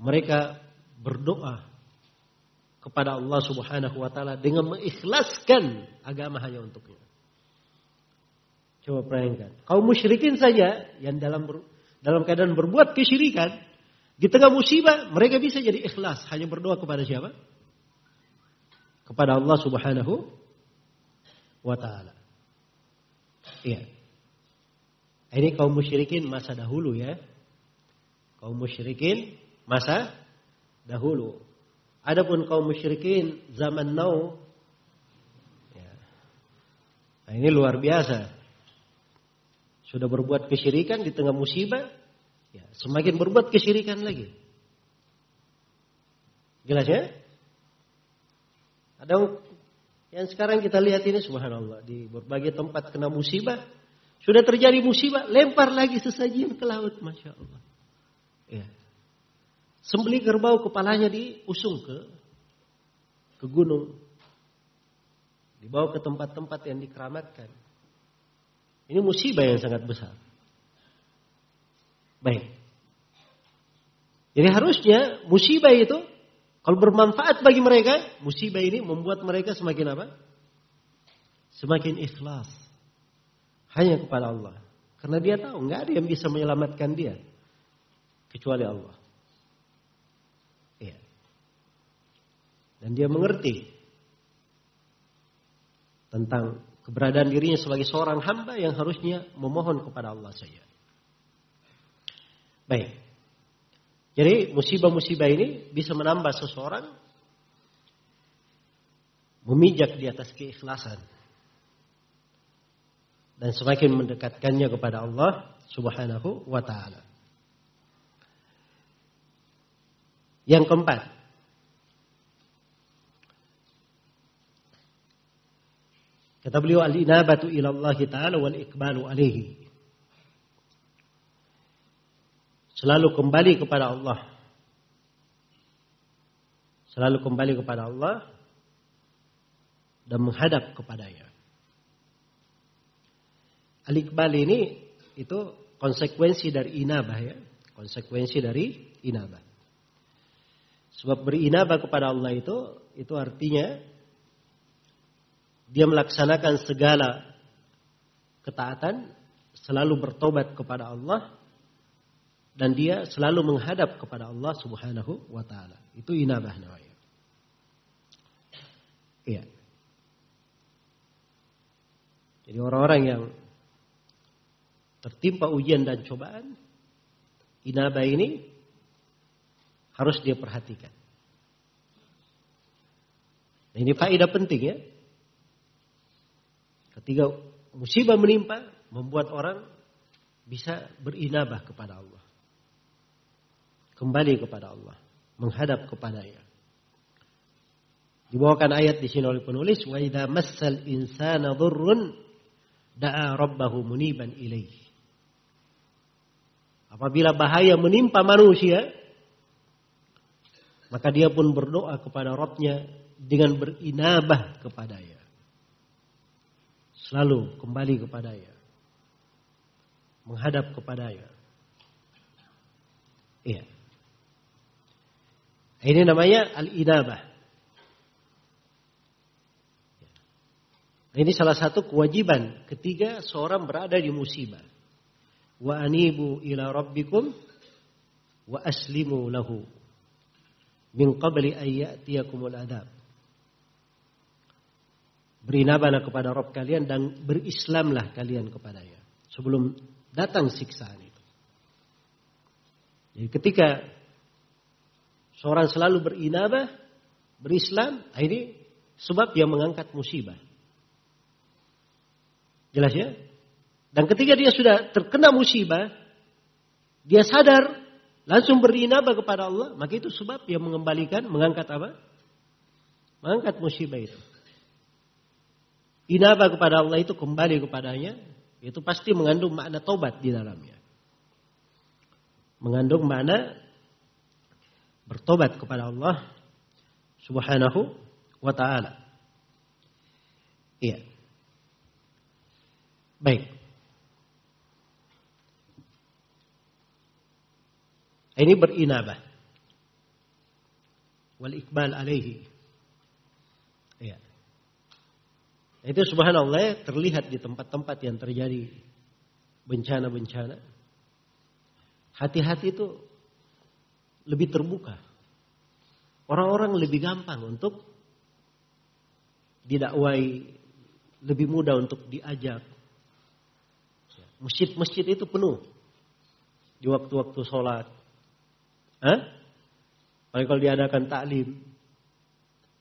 Mereka berdoa kepada Allah Subhanahu wa taala dengan mengikhlaskan agama hanya untuknya. Coba bayangkan, kaum musyrikin saja yang dalam dalam keadaan berbuat kesyirikan di tengah musibah mereka bisa jadi ikhlas hanya berdoa kepada siapa? Kepada Allah Subhanahu wa taala. Iya. Ini kaum musyrikin masa dahulu ya kaum musyrikin masa dahulu. Adapun kaum musyrikin zaman now ya. Nah, ini luar biasa. Sudah berbuat kesyirikan di tengah musibah, ya, semakin berbuat kesyirikan lagi. Jelas ya? Ada yang sekarang kita lihat ini subhanallah di berbagai tempat kena musibah, sudah terjadi musibah, lempar lagi sesajian ke laut, masya Allah. Ya. Sembeli kerbau kepalanya diusung ke ke gunung. Dibawa ke tempat-tempat yang dikeramatkan. Ini musibah yang sangat besar. Baik. Jadi harusnya musibah itu kalau bermanfaat bagi mereka, musibah ini membuat mereka semakin apa? Semakin ikhlas. Hanya kepada Allah. Karena dia tahu nggak ada yang bisa menyelamatkan dia kecuali Allah. Iya. Dan dia mengerti tentang keberadaan dirinya sebagai seorang hamba yang harusnya memohon kepada Allah saja. Baik. Jadi musibah-musibah ini bisa menambah seseorang memijak di atas keikhlasan dan semakin mendekatkannya kepada Allah Subhanahu wa taala. Yang keempat, kata beliau al-inabatu ila Allah taala wal iqbalu alaihi. Selalu kembali kepada Allah. Selalu kembali kepada Allah dan menghadap kepadanya. Al-iqbal ini itu konsekuensi dari inabah ya. Konsekuensi dari inabah. Sebab berinabah kepada Allah itu itu artinya dia melaksanakan segala ketaatan, selalu bertobat kepada Allah dan dia selalu menghadap kepada Allah Subhanahu wa taala. Itu inabah namanya. Iya. Jadi orang-orang yang tertimpa ujian dan cobaan, inabah ini harus dia perhatikan. Nah, ini faedah penting ya. Ketika musibah menimpa, membuat orang bisa berinabah kepada Allah. Kembali kepada Allah. Menghadap kepadanya. Dibawakan ayat di sini oleh penulis. Wa idha massal insana dhurrun da'a rabbahu muniban ilaih. Apabila bahaya menimpa manusia, maka dia pun berdoa kepada Rabbnya dengan berinabah kepadanya. Selalu kembali kepadanya. Menghadap kepadanya. Iya. Ini namanya al-inabah. Ini salah satu kewajiban ketika seorang berada di musibah. Wa anibu ila rabbikum wa aslimu lahu min qabli ayyatiyakumul adab. Berinabalah kepada Rob kalian dan berislamlah kalian kepadanya. Sebelum datang siksaan itu. Jadi ketika seorang selalu berinabah, berislam, ah, ini sebab yang mengangkat musibah. Jelas ya? Dan ketika dia sudah terkena musibah, dia sadar langsung berinabah kepada Allah, maka itu sebab dia mengembalikan, mengangkat apa? Mengangkat musibah itu. Inabah kepada Allah itu kembali kepadanya, itu pasti mengandung makna tobat di dalamnya. Mengandung makna bertobat kepada Allah Subhanahu wa taala. Iya. Baik. Ini berinabah. Wal ikbal alaihi. Ya. Itu subhanallah terlihat di tempat-tempat yang terjadi bencana-bencana. Hati-hati itu lebih terbuka. Orang-orang lebih gampang untuk didakwai, lebih mudah untuk diajak. Masjid-masjid itu penuh di waktu-waktu sholat. Hah? kalau diadakan taklim,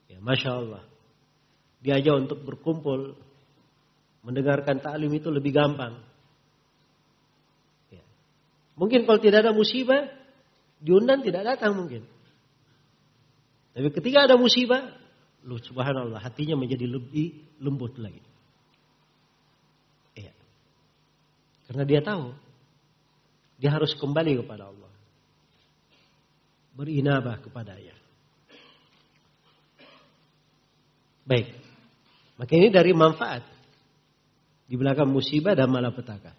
ya masya Allah, diajak untuk berkumpul, mendengarkan taklim itu lebih gampang. Ya. Mungkin kalau tidak ada musibah, diundang tidak datang mungkin. Tapi ketika ada musibah, lu subhanallah hatinya menjadi lebih lembut lagi. Ya. Karena dia tahu dia harus kembali kepada Allah berinabah kepadanya. Baik. Maka ini dari manfaat. Di belakang musibah dan malapetaka.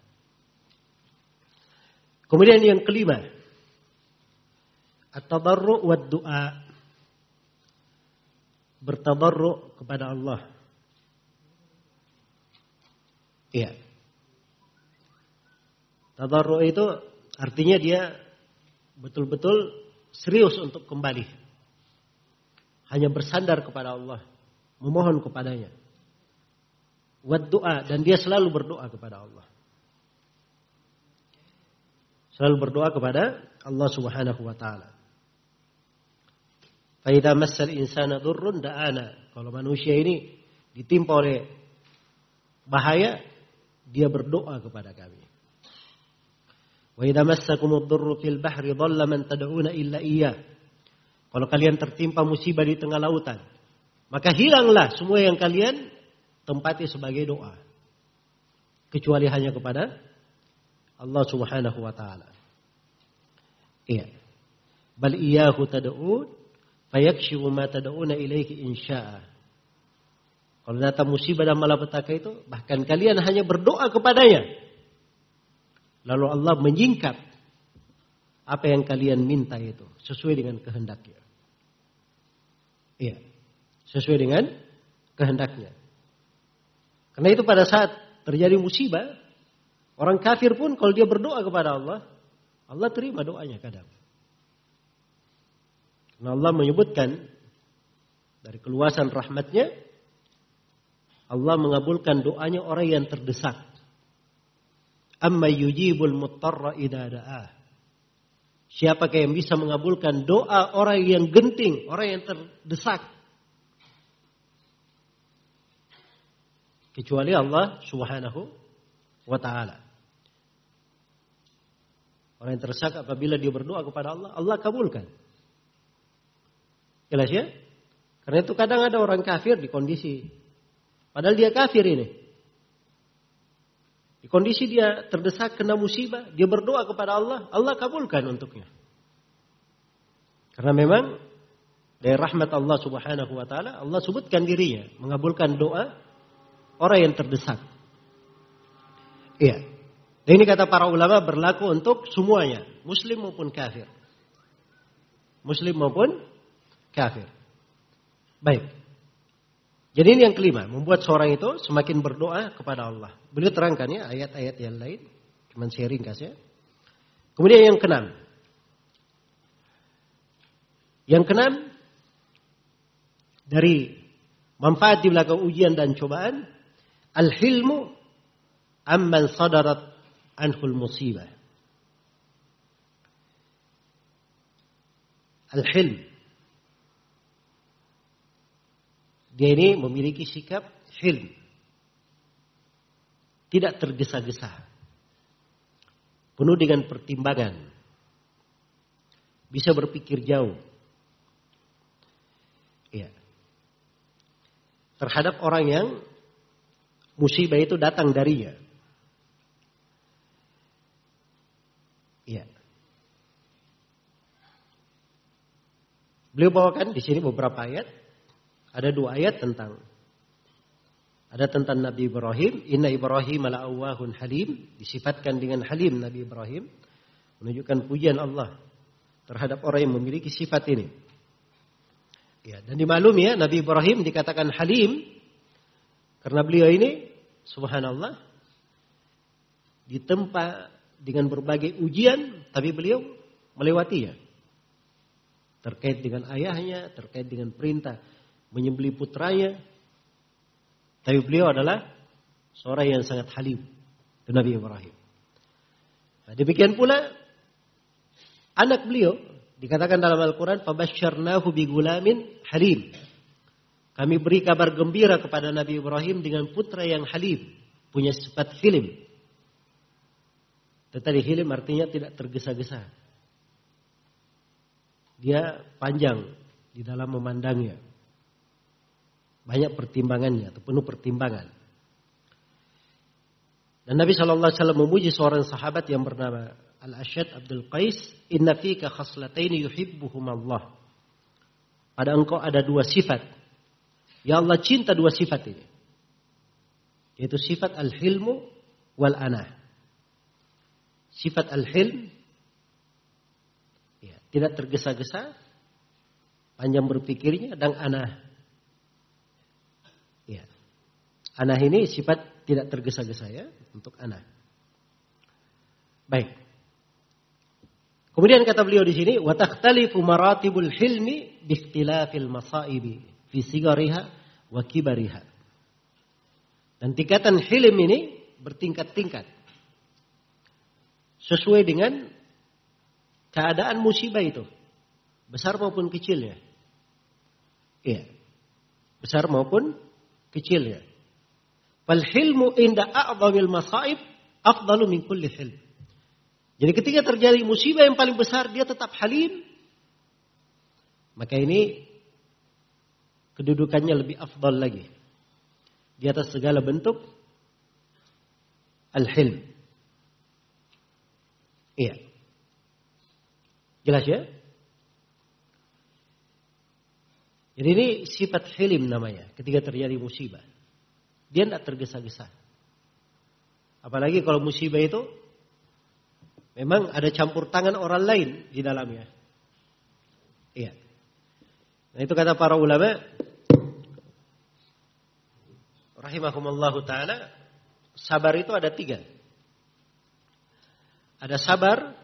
Kemudian yang kelima. At-tadarru' wa du'a. Bertadarru' kepada Allah. Iya. Tadarru' itu artinya dia betul-betul serius untuk kembali. Hanya bersandar kepada Allah, memohon kepadanya. Wad doa dan dia selalu berdoa kepada Allah. Selalu berdoa kepada Allah Subhanahu wa taala. Faida masal insana durrun da'ana. Kalau manusia ini ditimpa oleh bahaya, dia berdoa kepada kami. Wa dhurru fil bahri man tad'una illa iyyah. Kalau kalian tertimpa musibah di tengah lautan, maka hilanglah semua yang kalian tempati sebagai doa. Kecuali hanya kepada Allah Subhanahu wa taala. Iya. Bal iyyahu tad'un fayakshifu ma tad'una ilaihi insya'a. Kalau datang musibah dan malapetaka itu, bahkan kalian hanya berdoa kepadanya. Lalu Allah menyingkap apa yang kalian minta itu sesuai dengan kehendaknya. Iya. Sesuai dengan kehendaknya. Karena itu pada saat terjadi musibah, orang kafir pun kalau dia berdoa kepada Allah, Allah terima doanya kadang. Karena Allah menyebutkan dari keluasan rahmatnya, Allah mengabulkan doanya orang yang terdesak. Amma yujibul muttarra idha da'ah. Siapakah yang bisa mengabulkan doa orang yang genting, orang yang terdesak? Kecuali Allah subhanahu wa ta'ala. Orang yang terdesak apabila dia berdoa kepada Allah, Allah kabulkan. Jelas ya? Karena itu kadang ada orang kafir di kondisi. Padahal dia kafir ini. Di kondisi dia terdesak kena musibah, dia berdoa kepada Allah, Allah kabulkan untuknya. Karena memang dari rahmat Allah Subhanahu wa taala, Allah sebutkan dirinya mengabulkan doa orang yang terdesak. Iya. Dan ini kata para ulama berlaku untuk semuanya, muslim maupun kafir. Muslim maupun kafir. Baik. Jadi ini yang kelima, membuat seorang itu semakin berdoa kepada Allah. Beliau terangkan ya ayat-ayat yang lain, cuman saya ringkas ya. Kemudian yang keenam. Yang keenam dari manfaat di belakang ujian dan cobaan, al-hilmu amman sadarat anhul musibah. Al-hilm Dia ini memiliki sikap hilm. Tidak tergesa-gesa. Penuh dengan pertimbangan. Bisa berpikir jauh. Ya. Terhadap orang yang musibah itu datang darinya. Iya. Beliau bawakan di sini beberapa ayat ada dua ayat tentang ada tentang Nabi Ibrahim, Inna Ibrahim ala awahun halim, disifatkan dengan halim Nabi Ibrahim, menunjukkan pujian Allah terhadap orang yang memiliki sifat ini. Ya, dan dimaklumi ya Nabi Ibrahim dikatakan halim karena beliau ini subhanallah ditempa dengan berbagai ujian tapi beliau melewatinya. Terkait dengan ayahnya, terkait dengan perintah menyembeli putranya. Tapi beliau adalah seorang yang sangat halim. Itu Nabi Ibrahim. Nah, demikian pula anak beliau dikatakan dalam Al-Quran, "Fabasyarnahu bigulamin halim." Kami beri kabar gembira kepada Nabi Ibrahim dengan putra yang halim, punya sifat hilim. Tetapi hilim artinya tidak tergesa-gesa. Dia panjang di dalam memandangnya. Banyak pertimbangannya atau penuh pertimbangan. Dan Nabi Shallallahu Alaihi Wasallam memuji seorang sahabat yang bernama Al Ashad Abdul Qais, Inna fika khaslataini yuhibbuhum Allah. Pada engkau ada dua sifat. Ya Allah cinta dua sifat ini. Yaitu sifat al-hilmu wal anah. Sifat al-hilm ya, tidak tergesa-gesa, panjang berpikirnya dan anah Anak ini sifat tidak tergesa-gesa ya untuk anak. Baik. Kemudian kata beliau di sini, wa takhtalifu maratibul hilmi bi masaibi fi sigariha wa kibariha. Dan tingkatan hilm ini bertingkat-tingkat. Sesuai dengan keadaan musibah itu. Besar maupun kecilnya. Iya. Besar maupun kecilnya. Fal hilmu inda masaib afdalu min kulli hilm. Jadi ketika terjadi musibah yang paling besar dia tetap halim. Maka ini kedudukannya lebih afdal lagi. Di atas segala bentuk al-hilm. Iya. Jelas ya? Jadi ini sifat hilim namanya ketika terjadi musibah. Dia tidak tergesa-gesa. Apalagi kalau musibah itu memang ada campur tangan orang lain di dalamnya. Iya. Nah itu kata para ulama rahimahumallahu taala sabar itu ada tiga. Ada sabar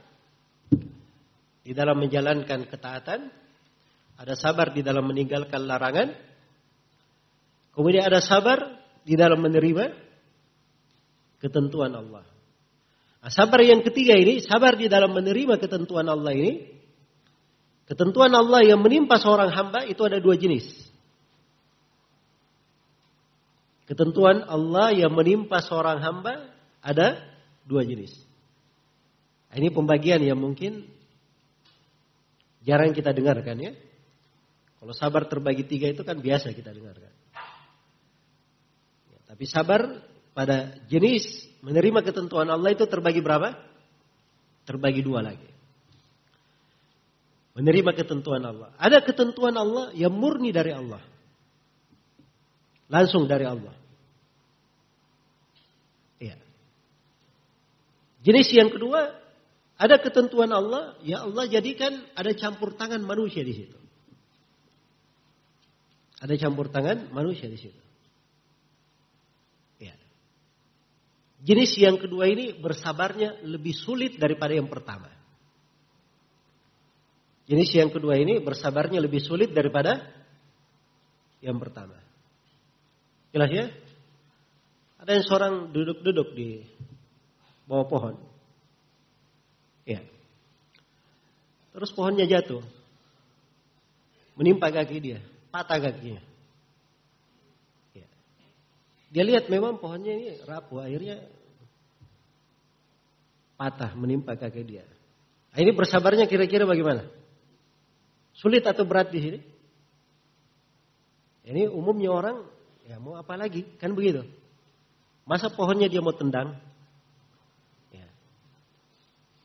di dalam menjalankan ketaatan, ada sabar di dalam meninggalkan larangan, kemudian ada sabar di dalam menerima ketentuan Allah. Nah, sabar yang ketiga ini, sabar di dalam menerima ketentuan Allah ini, ketentuan Allah yang menimpa seorang hamba itu ada dua jenis. Ketentuan Allah yang menimpa seorang hamba ada dua jenis. Nah, ini pembagian yang mungkin jarang kita dengarkan ya. Kalau sabar terbagi tiga itu kan biasa kita dengarkan. Tapi sabar pada jenis menerima ketentuan Allah itu terbagi berapa? Terbagi dua lagi. Menerima ketentuan Allah. Ada ketentuan Allah yang murni dari Allah. Langsung dari Allah. Iya. Jenis yang kedua, ada ketentuan Allah, ya Allah jadikan ada campur tangan manusia di situ. Ada campur tangan manusia di situ. Jenis yang kedua ini bersabarnya lebih sulit daripada yang pertama. Jenis yang kedua ini bersabarnya lebih sulit daripada yang pertama. Jelas ya? Ada yang seorang duduk-duduk di bawah pohon. Ya. Terus pohonnya jatuh. Menimpa kaki dia. Patah kakinya. Dia lihat memang pohonnya ini rapuh, akhirnya patah menimpa kaki dia. Nah, ini bersabarnya kira-kira bagaimana? Sulit atau berat di sini? Ini umumnya orang ya mau apa lagi? Kan begitu. Masa pohonnya dia mau tendang? Ya.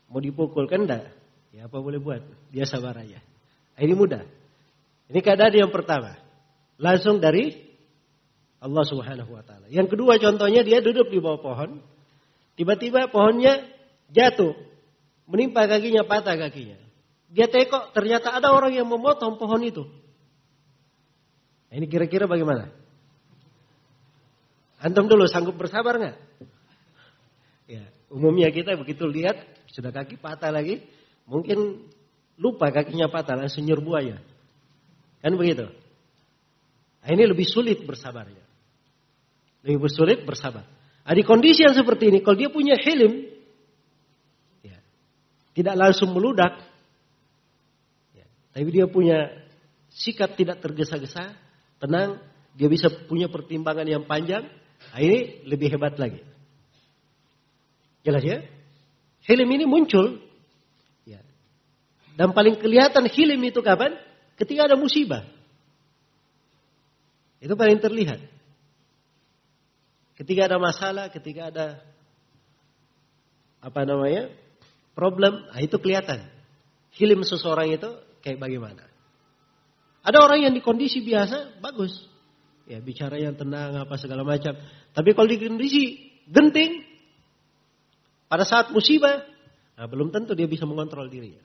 Mau dipukul kan enggak? Ya apa boleh buat? Dia sabar aja. Nah, ini mudah. Ini keadaan yang pertama. Langsung dari Allah Subhanahu wa taala. Yang kedua contohnya dia duduk di bawah pohon, tiba-tiba pohonnya jatuh, menimpa kakinya, patah kakinya. Dia tekok, ternyata ada orang yang memotong pohon itu. Nah, ini kira-kira bagaimana? Antum dulu sanggup bersabar nggak? Ya, umumnya kita begitu lihat sudah kaki patah lagi, mungkin lupa kakinya patah langsung nyerbu aja. Kan begitu? Nah, ini lebih sulit bersabarnya. Lebih bersulit bersabar. Nah, di kondisi yang seperti ini, kalau dia punya hilim, ya, tidak langsung meludak, ya, tapi dia punya sikap tidak tergesa-gesa, tenang, dia bisa punya pertimbangan yang panjang, nah ini lebih hebat lagi. Jelas ya? Hilim ini muncul. Ya. Dan paling kelihatan hilim itu kapan? Ketika ada musibah. Itu paling terlihat. Ketika ada masalah, ketika ada apa namanya problem, nah itu kelihatan. Hilim seseorang itu kayak bagaimana. Ada orang yang di kondisi biasa bagus, ya bicara yang tenang apa segala macam. Tapi kalau di kondisi genting, pada saat musibah, nah belum tentu dia bisa mengontrol dirinya.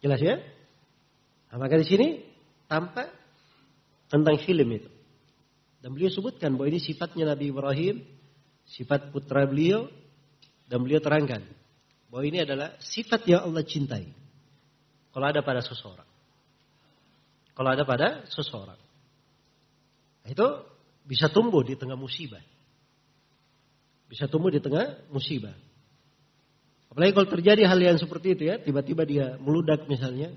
Jelas ya? Nah, maka di sini tampak tentang hilim itu. Dan beliau sebutkan bahwa ini sifatnya Nabi Ibrahim, sifat putra beliau, dan beliau terangkan bahwa ini adalah sifat yang Allah cintai. Kalau ada pada seseorang. Kalau ada pada seseorang. Nah, itu bisa tumbuh di tengah musibah. Bisa tumbuh di tengah musibah. Apalagi kalau terjadi hal yang seperti itu ya, tiba-tiba dia meludak misalnya.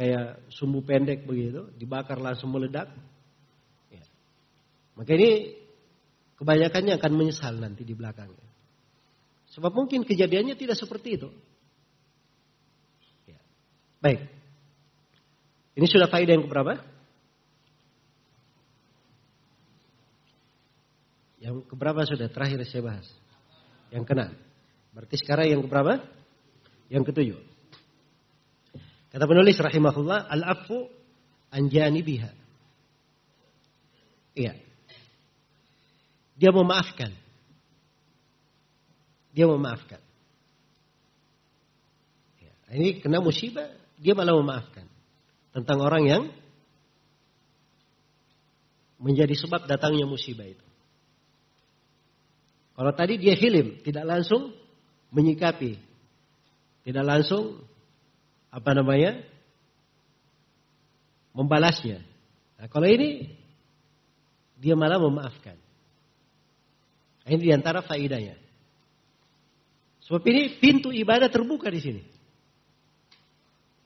Ya, kayak sumbu pendek begitu, dibakar langsung meledak. Ya. Maka ini kebanyakannya akan menyesal nanti di belakangnya. Sebab mungkin kejadiannya tidak seperti itu. Ya. Baik. Ini sudah faedah yang keberapa? Yang keberapa sudah terakhir saya bahas? Yang keenam. Berarti sekarang yang keberapa? Yang ketujuh. Kata penulis rahimahullah, al-afu anjani biha. Iya. Dia memaafkan. Dia memaafkan. Ya, ini kena musibah, dia malah memaafkan. Tentang orang yang menjadi sebab datangnya musibah itu. Kalau tadi dia hilim, tidak langsung menyikapi. Tidak langsung apa namanya? membalasnya. Nah, kalau ini dia malah memaafkan. Ini di antara faidahnya. Sebab ini pintu ibadah terbuka di sini.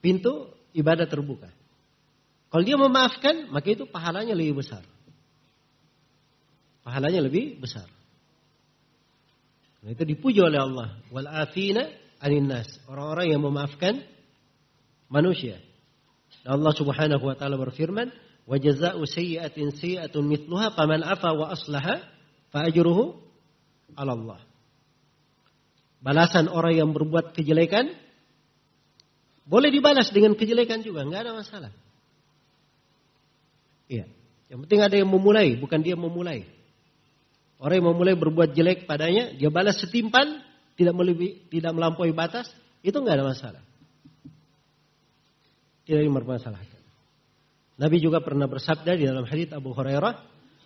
Pintu ibadah terbuka. Kalau dia memaafkan, maka itu pahalanya lebih besar. Pahalanya lebih besar. Nah, itu dipuji oleh Allah. Wal afina. Orang-orang yang memaafkan manusia. Allah Subhanahu wa taala berfirman, "Wa jazaa'u sayyi'atin sayyi'atun mithluha faman afa wa aslaha fa ajruhu 'ala Allah." Balasan orang yang berbuat kejelekan boleh dibalas dengan kejelekan juga, nggak ada masalah. Iya. Yang penting ada yang memulai, bukan dia memulai. Orang yang memulai berbuat jelek padanya, dia balas setimpal, tidak melebihi, tidak melampaui batas, itu nggak ada masalah. Tidak dipermasalahkan. Nabi juga pernah bersabda di dalam hadis Abu Hurairah,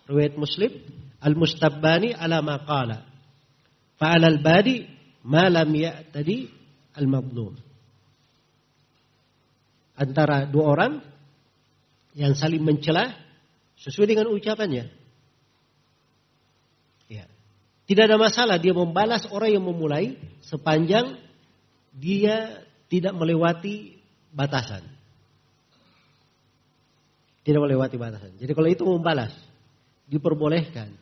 riwayat Muslim, al-mustabbani ala ma qala. Fa'alal badi malam ya tadi al-mabnum. Antara dua orang yang saling mencela sesuai dengan ucapannya. Ya. Tidak ada masalah dia membalas orang yang memulai sepanjang dia tidak melewati batasan. Tidak melewati batasan. Jadi kalau itu membalas diperbolehkan.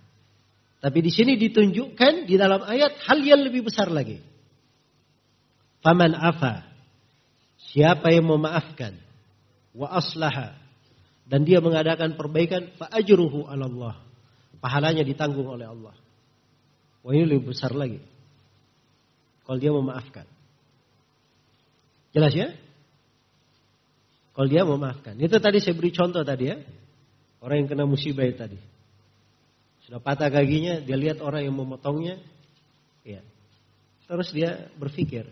Tapi di sini ditunjukkan di dalam ayat hal yang lebih besar lagi. Faman afa. Siapa yang memaafkan. Wa aslaha. Dan dia mengadakan perbaikan. Fa ajruhu ala Allah. Pahalanya ditanggung oleh Allah. Wah ini lebih besar lagi. Kalau dia memaafkan. Jelas ya? Kalau dia memaafkan. Itu tadi saya beri contoh tadi ya. Orang yang kena musibah tadi. Sudah patah kakinya, dia lihat orang yang memotongnya. Ya. Terus dia berpikir,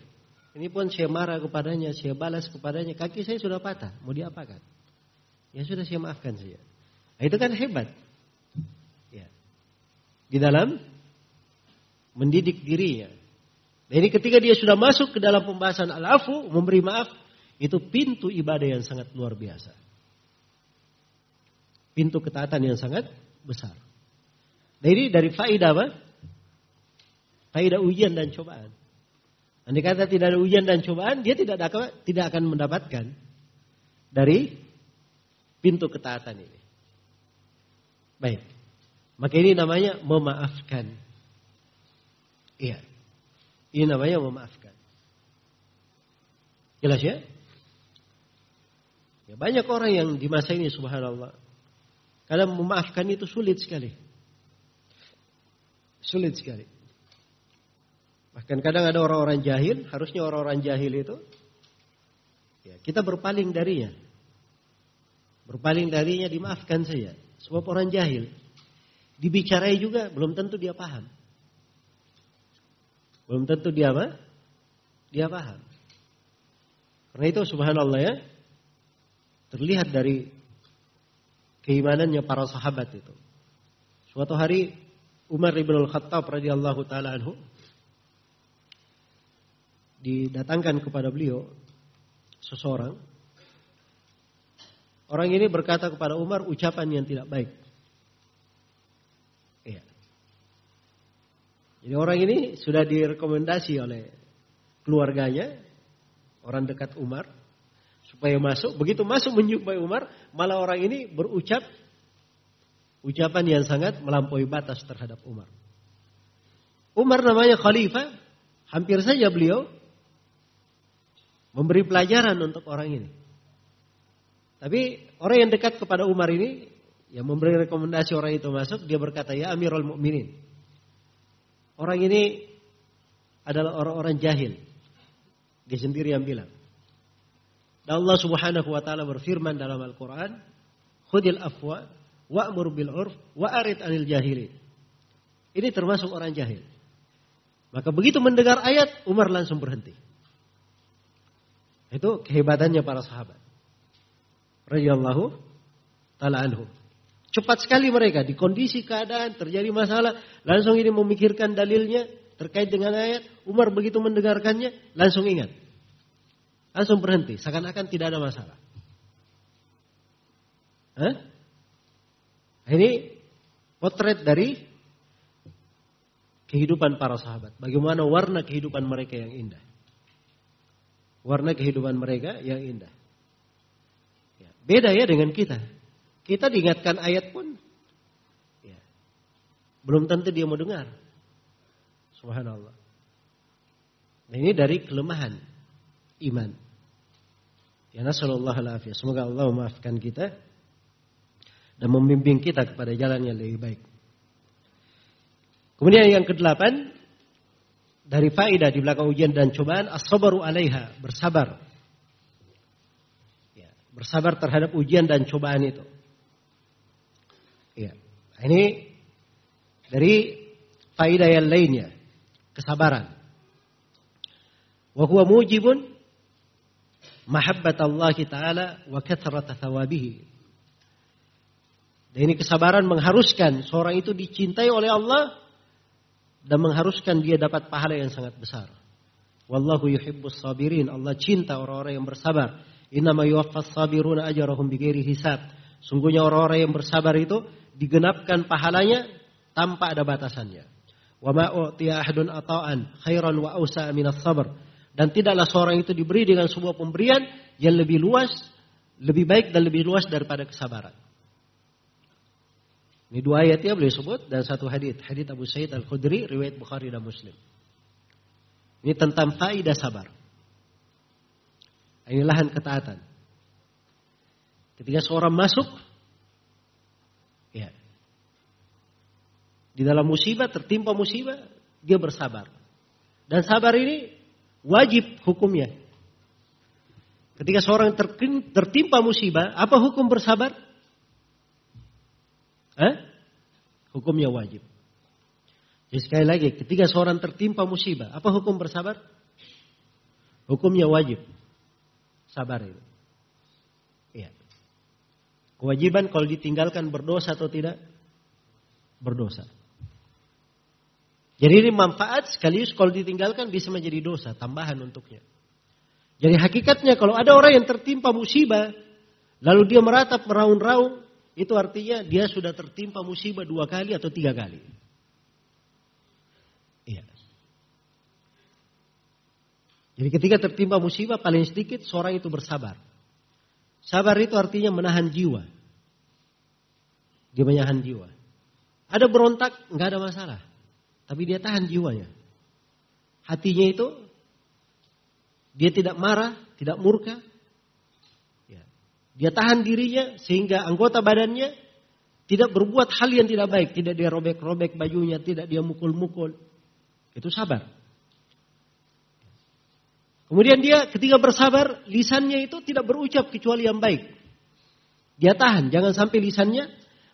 ini pun saya marah kepadanya, saya balas kepadanya, kaki saya sudah patah, mau diapakan? Ya sudah saya maafkan saja. Nah, itu kan hebat. Ya. Di dalam mendidik dirinya. Nah, ini ketika dia sudah masuk ke dalam pembahasan al-afu, memberi maaf, itu pintu ibadah yang sangat luar biasa. Pintu ketaatan yang sangat besar. Nah ini dari faidah apa? Faidah ujian dan cobaan. Andai kata tidak ada ujian dan cobaan, dia tidak akan, tidak akan mendapatkan dari pintu ketaatan ini. Baik. Maka ini namanya memaafkan. Iya. Ini namanya memaafkan. Jelas ya? Ya banyak orang yang di masa ini subhanallah. Kadang memaafkan itu sulit sekali. Sulit sekali. Bahkan kadang ada orang-orang jahil, harusnya orang-orang jahil itu ya, kita berpaling darinya. Berpaling darinya dimaafkan saja. Sebab orang jahil dibicarai juga belum tentu dia paham. Belum tentu dia apa? Dia paham. Karena itu subhanallah ya. Terlihat dari keimanannya para sahabat itu. Suatu hari Umar ibn al-Khattab radhiyallahu taala anhu didatangkan kepada beliau seseorang. Orang ini berkata kepada Umar ucapan yang tidak baik. Iya. Jadi orang ini sudah direkomendasi oleh keluarganya, orang dekat Umar, supaya masuk. Begitu masuk menjumpai Umar, malah orang ini berucap ucapan yang sangat melampaui batas terhadap Umar. Umar namanya khalifah, Hampir saja beliau memberi pelajaran untuk orang ini. Tapi orang yang dekat kepada Umar ini yang memberi rekomendasi orang itu masuk, dia berkata, "Ya Amirul Mukminin." Orang ini adalah orang-orang jahil. Dia sendiri yang bilang. Dan Allah Subhanahu wa taala berfirman dalam Al-Qur'an, "Khudil afwa wa'mur bil 'urf wa arid 'anil jahilin." Ini termasuk orang jahil. Maka begitu mendengar ayat, Umar langsung berhenti. Itu kehebatannya para sahabat. Radhiyallahu taala anhu. Cepat sekali mereka di kondisi keadaan terjadi masalah, langsung ini memikirkan dalilnya terkait dengan ayat. Umar begitu mendengarkannya, langsung ingat. Langsung berhenti, seakan-akan tidak ada masalah. Hah? Ini potret dari kehidupan para sahabat. Bagaimana warna kehidupan mereka yang indah warna kehidupan mereka yang indah. Ya, beda ya dengan kita. Kita diingatkan ayat pun ya, belum tentu dia mau dengar. Subhanallah. Nah, ini dari kelemahan iman. Ya nasallallahu alaihi Semoga Allah memaafkan kita dan membimbing kita kepada jalan yang lebih baik. Kemudian yang kedelapan, dari faedah di belakang ujian dan cobaan as-sabaru alaiha, bersabar. Ya, bersabar terhadap ujian dan cobaan itu. Ya. Ini dari faedah yang lainnya, kesabaran. Wa huwa mujibun mahabbat Allah taala wa kathrat thawabihi. Dan ini kesabaran mengharuskan seorang itu dicintai oleh Allah dan mengharuskan dia dapat pahala yang sangat besar. Wallahu yuhibbus sabirin. Allah cinta orang-orang yang bersabar. Innama yuwaffas sabiruna ajarahum bighairi hisab. Sungguhnya orang-orang yang bersabar itu digenapkan pahalanya tanpa ada batasannya. Wa ma u'tiya ahadun ata'an khairan wa awsa minas sabr. Dan tidaklah seorang itu diberi dengan sebuah pemberian yang lebih luas, lebih baik dan lebih luas daripada kesabaran. Ini dua ayat ya boleh sebut dan satu hadis, hadis Abu Sa'id Al-Khudri riwayat Bukhari dan Muslim. Ini tentang faidah sabar. Ini lahan ketaatan. Ketika seorang masuk ya di dalam musibah tertimpa musibah, dia bersabar. Dan sabar ini wajib hukumnya. Ketika seorang tertimpa musibah, apa hukum bersabar? Eh? Hukumnya wajib. Jadi sekali lagi, ketika seorang tertimpa musibah, apa hukum bersabar? Hukumnya wajib. Sabar itu. Iya. Kewajiban kalau ditinggalkan berdosa atau tidak? Berdosa. Jadi ini manfaat sekaligus kalau ditinggalkan bisa menjadi dosa, tambahan untuknya. Jadi hakikatnya kalau ada orang yang tertimpa musibah, lalu dia meratap meraung-raung, itu artinya dia sudah tertimpa musibah dua kali atau tiga kali. Iya. Jadi ketika tertimpa musibah paling sedikit seorang itu bersabar. Sabar itu artinya menahan jiwa. Dia menahan jiwa. Ada berontak, nggak ada masalah. Tapi dia tahan jiwanya. Hatinya itu dia tidak marah, tidak murka, dia tahan dirinya sehingga anggota badannya tidak berbuat hal yang tidak baik. Tidak dia robek-robek bajunya, tidak dia mukul-mukul. Itu sabar. Kemudian dia ketika bersabar, lisannya itu tidak berucap kecuali yang baik. Dia tahan, jangan sampai lisannya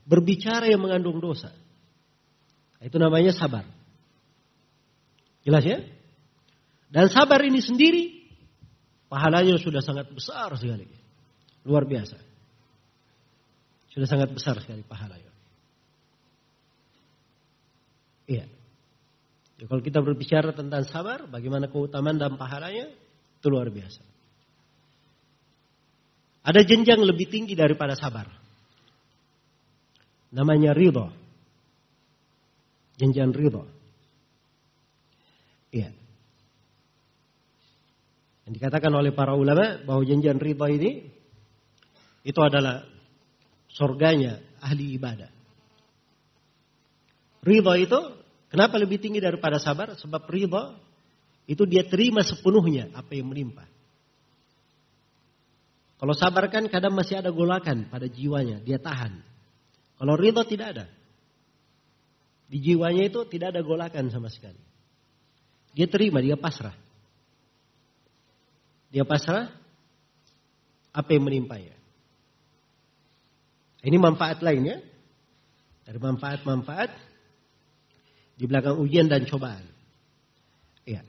berbicara yang mengandung dosa. Itu namanya sabar. Jelas ya? Dan sabar ini sendiri, pahalanya sudah sangat besar sekali. Luar biasa. Sudah sangat besar sekali pahalanya. Iya. Ya, kalau kita berbicara tentang sabar, bagaimana keutamaan dan pahalanya, itu luar biasa. Ada jenjang lebih tinggi daripada sabar. Namanya ridho. Jenjang ridho. Iya. Yang dikatakan oleh para ulama bahwa jenjang ridho ini itu adalah surganya ahli ibadah. Ridho itu kenapa lebih tinggi daripada sabar? Sebab ridho itu dia terima sepenuhnya apa yang menimpa. Kalau sabar kan kadang masih ada golakan pada jiwanya, dia tahan. Kalau ridho tidak ada. Di jiwanya itu tidak ada golakan sama sekali. Dia terima, dia pasrah. Dia pasrah apa yang menimpanya. Ini manfaat lainnya. Dari manfaat-manfaat di belakang ujian dan cobaan. Ya.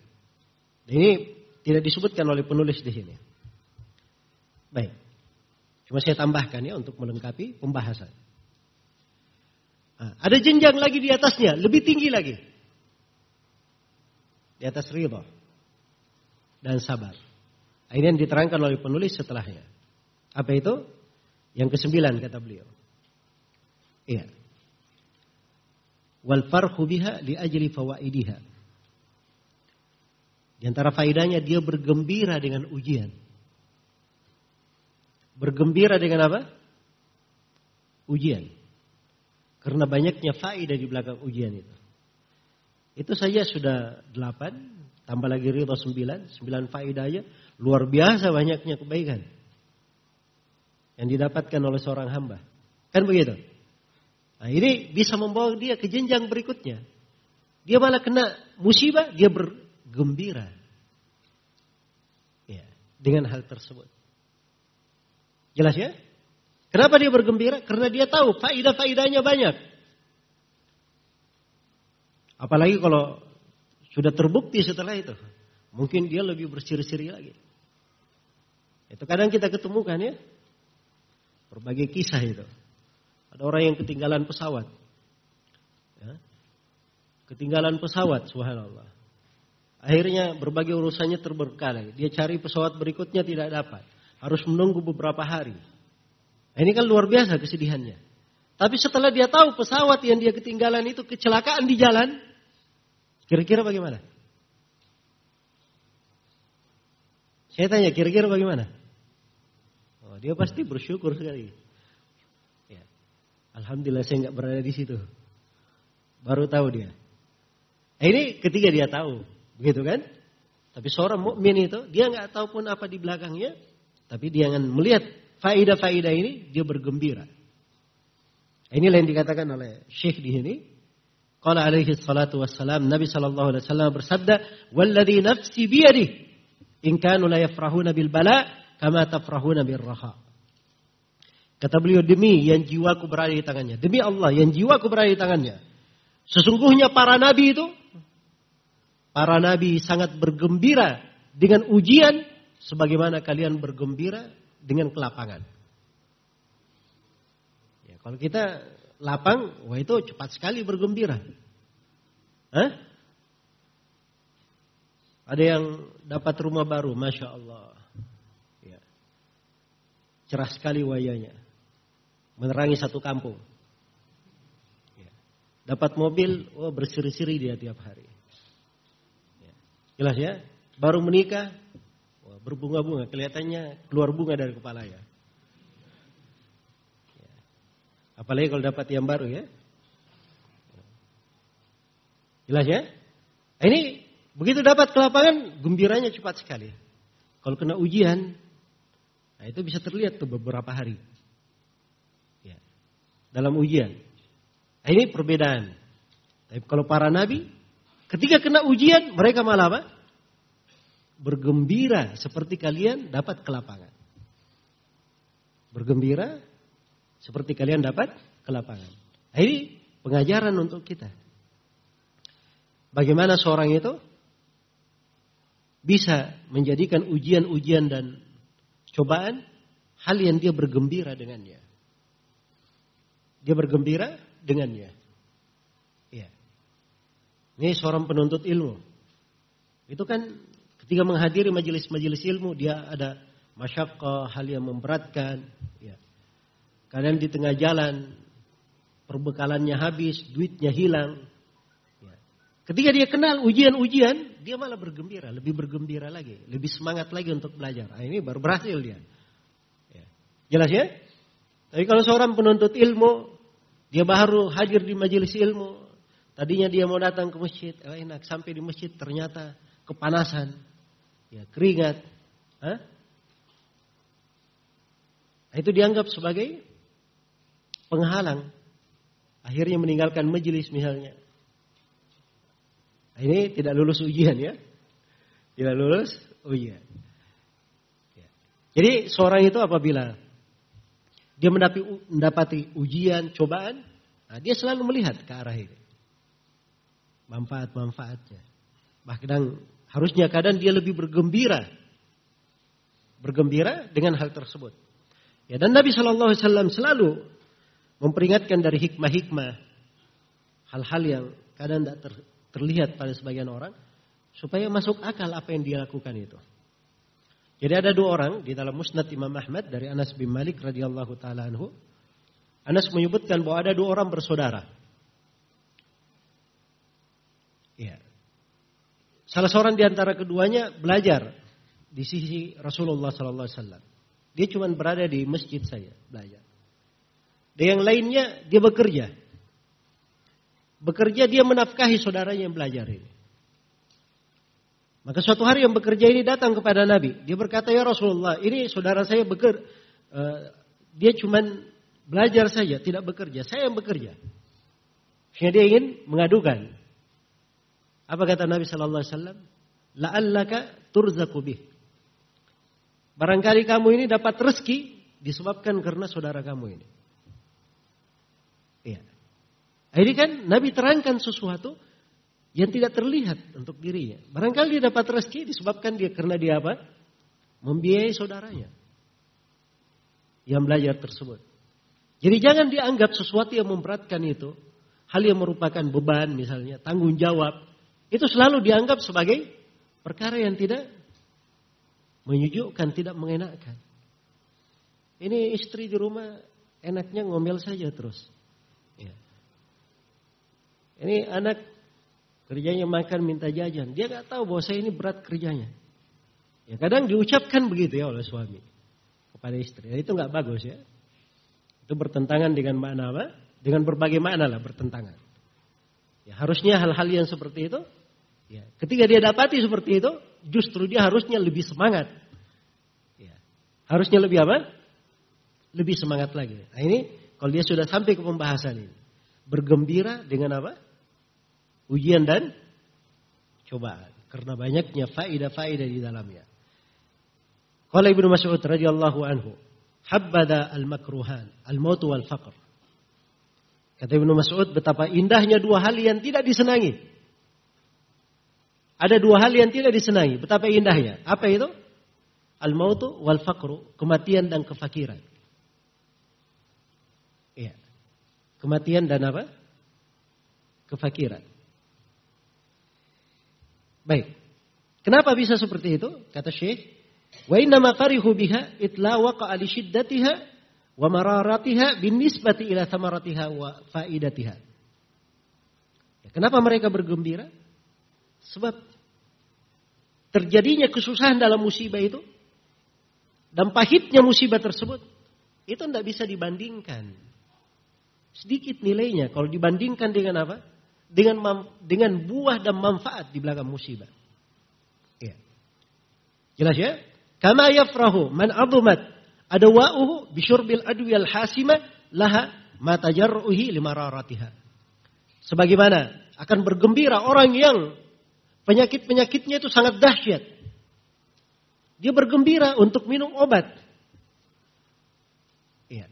Ini tidak disebutkan oleh penulis di sini. Baik. Cuma saya tambahkan ya untuk melengkapi pembahasan. Nah, ada jenjang lagi di atasnya, lebih tinggi lagi. Di atas ridho dan sabar. Ini yang diterangkan oleh penulis setelahnya. Apa itu? Yang kesembilan kata beliau. Iya. Wal farhu biha li ajli fawaidiha. Di antara faidahnya dia bergembira dengan ujian. Bergembira dengan apa? Ujian. Karena banyaknya faedah di belakang ujian itu. Itu saja sudah delapan, tambah lagi ridho sembilan, sembilan faedah aja. Luar biasa banyaknya kebaikan. Yang didapatkan oleh seorang hamba. Kan begitu? Nah ini bisa membawa dia ke jenjang berikutnya. Dia malah kena musibah, dia bergembira. Ya, dengan hal tersebut. Jelas ya? Kenapa dia bergembira? Karena dia tahu faidah-faidahnya banyak. Apalagi kalau sudah terbukti setelah itu. Mungkin dia lebih bersiri-siri lagi. Itu kadang kita ketemukan ya. Berbagai kisah itu. Ada orang yang ketinggalan pesawat. Ya. Ketinggalan pesawat, subhanallah. Akhirnya berbagai urusannya terberkalai. Dia cari pesawat berikutnya tidak dapat harus menunggu beberapa hari. Nah, ini kan luar biasa kesedihannya. Tapi setelah dia tahu pesawat yang dia ketinggalan itu kecelakaan di jalan, kira-kira bagaimana? Saya tanya, kira-kira bagaimana? Oh, dia pasti bersyukur sekali. Ya. Alhamdulillah saya nggak berada di situ. Baru tahu dia. Nah, ini ketika dia tahu, begitu kan? Tapi seorang mukmin itu dia nggak tahu pun apa di belakangnya, tapi dia akan melihat faidah-faidah ini, dia bergembira. Inilah yang dikatakan oleh Syekh di sini. Qala alaihi salatu wassalam, Nabi sallallahu alaihi wasallam bersabda, "Walladhi nafsi biyadih, in kanu la yafrahuna bil bala kama tafrahuna bil raha." Kata beliau, demi yang jiwaku berada di tangannya. Demi Allah, yang jiwaku berada di tangannya. Sesungguhnya para nabi itu, para nabi sangat bergembira dengan ujian sebagaimana kalian bergembira dengan kelapangan. Ya, kalau kita lapang, wah itu cepat sekali bergembira. Hah? Ada yang dapat rumah baru, masya Allah. Ya. Cerah sekali wayanya, menerangi satu kampung. Ya. Dapat mobil, wah berseri-seri dia tiap hari. Ya. Jelas ya? Baru menikah, berbunga-bunga, kelihatannya keluar bunga dari kepalanya. Ya. Apalagi kalau dapat yang baru ya. Jelas ya? Nah, ini begitu dapat ke lapangan, gembiranya cepat sekali. Kalau kena ujian, nah itu bisa terlihat tuh beberapa hari. Ya. Dalam ujian. Nah, ini perbedaan. Tapi kalau para nabi, ketika kena ujian, mereka malah apa? bergembira seperti kalian dapat kelapangan. Bergembira seperti kalian dapat kelapangan. Nah, ini pengajaran untuk kita. Bagaimana seorang itu bisa menjadikan ujian-ujian dan cobaan hal yang dia bergembira dengannya. Dia bergembira dengannya. Ya. Ini seorang penuntut ilmu. Itu kan Ketika menghadiri majelis-majelis ilmu, dia ada masyakkah, hal yang memberatkan. Ya. Kadang di tengah jalan, perbekalannya habis, duitnya hilang. Ya. Ketika dia kenal ujian-ujian, dia malah bergembira, lebih bergembira lagi, lebih semangat lagi untuk belajar. Nah, ini baru berhasil dia. Ya. Jelas ya? Tapi kalau seorang penuntut ilmu, dia baru hadir di majelis ilmu, tadinya dia mau datang ke masjid, oh enak, sampai di masjid ternyata kepanasan, ya keringat, Hah? Itu dianggap sebagai penghalang. Akhirnya meninggalkan majelis misalnya. Nah, ini tidak lulus ujian ya. Tidak lulus ujian. Ya. Jadi seorang itu apabila dia mendapati, mendapati ujian, cobaan, nah dia selalu melihat ke arah ini. Manfaat-manfaatnya. Bahkan harusnya kadang dia lebih bergembira. Bergembira dengan hal tersebut. Ya, dan Nabi Shallallahu Alaihi Wasallam selalu memperingatkan dari hikmah-hikmah hal-hal yang kadang tidak ter, terlihat pada sebagian orang supaya masuk akal apa yang dia lakukan itu. Jadi ada dua orang di dalam Musnad Imam Ahmad dari Anas bin Malik radhiyallahu taala anhu. Anas menyebutkan bahwa ada dua orang bersaudara. Ya. Salah seorang di antara keduanya belajar di sisi Rasulullah sallallahu alaihi wasallam. Dia cuma berada di masjid saya belajar. Dan yang lainnya dia bekerja. Bekerja dia menafkahi saudaranya yang belajar ini. Maka suatu hari yang bekerja ini datang kepada Nabi. Dia berkata, ya Rasulullah, ini saudara saya beker, uh, dia cuma belajar saja, tidak bekerja. Saya yang bekerja. Sehingga dia ingin mengadukan. Apa kata Nabi Sallallahu Alaihi Wasallam? La'allaka turzaku bih. Barangkali kamu ini dapat rezeki disebabkan karena saudara kamu ini. Iya. Ini kan Nabi terangkan sesuatu yang tidak terlihat untuk dirinya. Barangkali dia dapat rezeki disebabkan dia karena dia apa? Membiayai saudaranya yang belajar tersebut. Jadi jangan dianggap sesuatu yang memberatkan itu, hal yang merupakan beban misalnya, tanggung jawab, itu selalu dianggap sebagai perkara yang tidak menyejukkan, tidak mengenakkan. Ini istri di rumah enaknya ngomel saja terus. Ini anak Kerjanya makan minta jajan. Dia nggak tahu bahwa saya ini berat kerjanya. Ya kadang diucapkan begitu ya oleh suami kepada istri. Ya, itu nggak bagus ya. Itu bertentangan dengan makna apa? Dengan berbagai makna lah bertentangan. Ya harusnya hal-hal yang seperti itu. Ya, ketika dia dapati seperti itu, justru dia harusnya lebih semangat. Ya, harusnya lebih apa? Lebih semangat lagi. Nah ini kalau dia sudah sampai ke pembahasan ini, bergembira dengan apa? Ujian dan cobaan karena banyaknya faedah-faedah di dalamnya. Qala Ibnu Mas'ud radhiyallahu anhu, "Habbada al-makruhan, al-maut wal faqr." Kata Ibnu Mas'ud betapa indahnya dua hal yang tidak disenangi. Ada dua hal yang tidak disenangi, betapa indahnya. Apa itu? Al-mautu wal faqru, kematian dan kefakiran. Iya. Kematian dan apa? Kefakiran. Baik. Kenapa bisa seperti itu? Kata Syekh, wa inna ma farihu biha itla waqa'a li wa mararatiha bin nisbati ila thamaratiha wa faidatiha. Ya, kenapa mereka bergembira? Sebab terjadinya kesusahan dalam musibah itu dan pahitnya musibah tersebut itu tidak bisa dibandingkan. Sedikit nilainya kalau dibandingkan dengan apa? Dengan dengan buah dan manfaat di belakang musibah. Ya. Jelas ya? Kama yafrahu man adumat adawa'uhu bisyurbil adwiyal hasima laha ma tajarruhi limararatiha. Sebagaimana akan bergembira orang yang penyakit-penyakitnya itu sangat dahsyat. Dia bergembira untuk minum obat. Ya.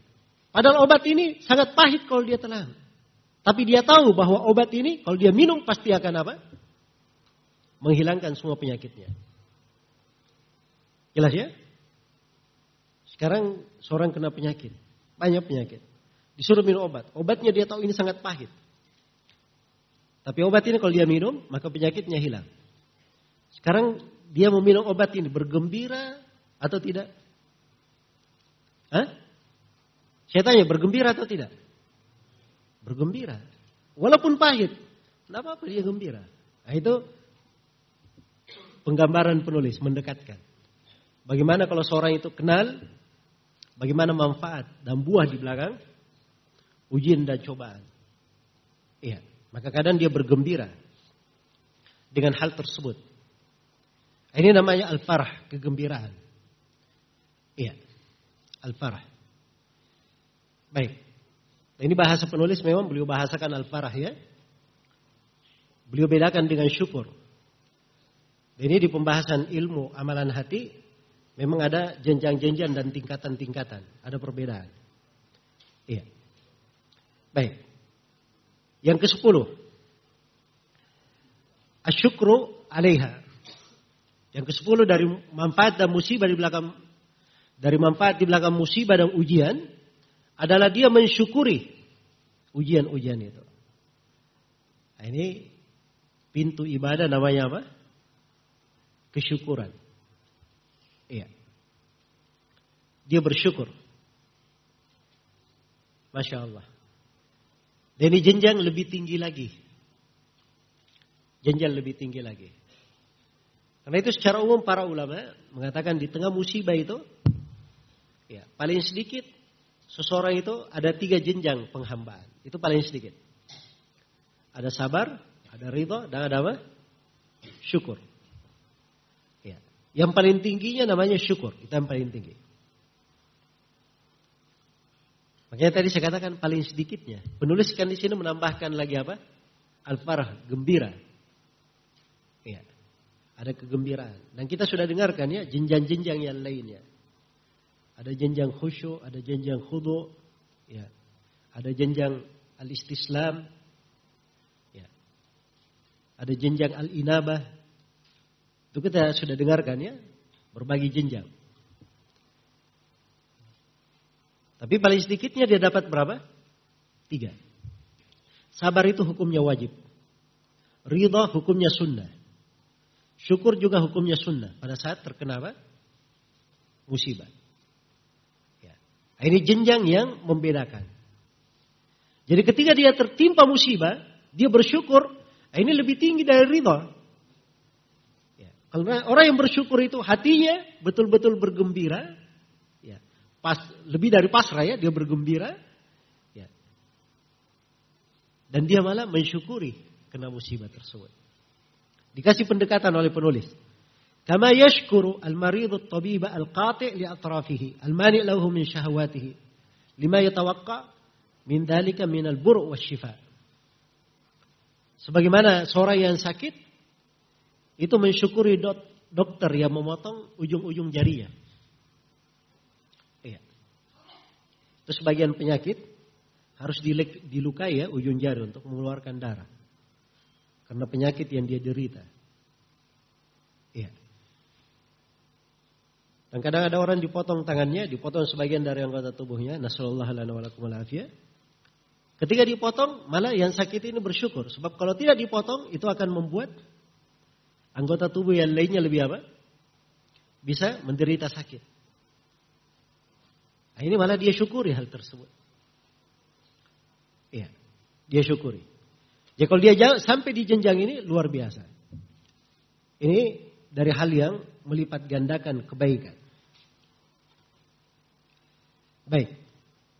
Padahal obat ini sangat pahit kalau dia telan. Tapi dia tahu bahwa obat ini kalau dia minum pasti akan apa? Menghilangkan semua penyakitnya. Jelas ya? Sekarang seorang kena penyakit. Banyak penyakit. Disuruh minum obat. Obatnya dia tahu ini sangat pahit. Tapi obat ini kalau dia minum, maka penyakitnya hilang. Sekarang dia mau minum obat ini bergembira atau tidak? Hah? Saya tanya bergembira atau tidak? Bergembira. Walaupun pahit. Tidak apa-apa dia gembira. Nah itu penggambaran penulis mendekatkan. Bagaimana kalau seorang itu kenal bagaimana manfaat dan buah di belakang ujian dan cobaan. Iya, maka kadang dia bergembira dengan hal tersebut. Ini namanya al-farah, kegembiraan. Iya. Al-farah. Baik. Ini bahasa penulis memang beliau bahasakan al-farah ya. Beliau bedakan dengan syukur. Dan ini di pembahasan ilmu amalan hati memang ada jenjang-jenjang dan tingkatan-tingkatan, ada perbedaan. Iya. Baik. Yang ke-10. Asyukru alaiha. Yang ke-10 dari manfaat dan musibah di belakang dari manfaat di belakang musibah dan ujian adalah dia mensyukuri ujian-ujian itu. Nah, ini pintu ibadah namanya apa? Kesyukuran. Iya. Dia bersyukur. Masya Allah. Dan ini jenjang lebih tinggi lagi. Jenjang lebih tinggi lagi. Karena itu secara umum para ulama mengatakan di tengah musibah itu, ya paling sedikit seseorang itu ada tiga jenjang penghambaan. Itu paling sedikit. Ada sabar, ada ridho, dan ada apa? Syukur. Ya. Yang paling tingginya namanya syukur. Itu yang paling tinggi. Makanya tadi saya katakan paling sedikitnya. Penuliskan di sini menambahkan lagi apa? Al-farah, gembira. Ada kegembiraan. Dan kita sudah dengarkan ya jenjang-jenjang yang lainnya. Ada jenjang khusyuk, ada jenjang khudu, ya. Ada jenjang al-istislam, ya. Ada jenjang al-inabah. Itu kita sudah dengarkan ya, berbagi jenjang. Tapi paling sedikitnya dia dapat berapa? Tiga. Sabar itu hukumnya wajib. Ridha hukumnya sunnah. Syukur juga hukumnya sunnah pada saat terkena apa? Musibah. Ini jenjang yang membedakan. Jadi ketika dia tertimpa musibah, dia bersyukur, ini lebih tinggi dari ridha. Ya. Karena orang yang bersyukur itu hatinya betul-betul bergembira, ya. pas lebih dari pasrah ya, dia bergembira, ya. dan dia malah mensyukuri kena musibah tersebut. Dikasih pendekatan oleh penulis. Kama yashkuru al-maridu at-tabiba al-qati' li min syahwatihi. Lima yatawaqqa min dalika min al-bur' wa shifa. Sebagaimana seorang yang sakit itu mensyukuri dok, dokter yang memotong ujung-ujung jarinya. Iya. Itu sebagian penyakit harus dilukai ya ujung jari untuk mengeluarkan darah. Karena penyakit yang dia derita. Iya. Dan kadang ada orang dipotong tangannya, dipotong sebagian dari anggota tubuhnya. Nasallallahu Ketika dipotong, malah yang sakit ini bersyukur. Sebab kalau tidak dipotong, itu akan membuat anggota tubuh yang lainnya lebih apa? Bisa menderita sakit. Nah, ini malah dia syukuri hal tersebut. Iya, dia syukuri. Ya kalau dia jauh, sampai di jenjang ini luar biasa. Ini dari hal yang melipat gandakan kebaikan. Baik.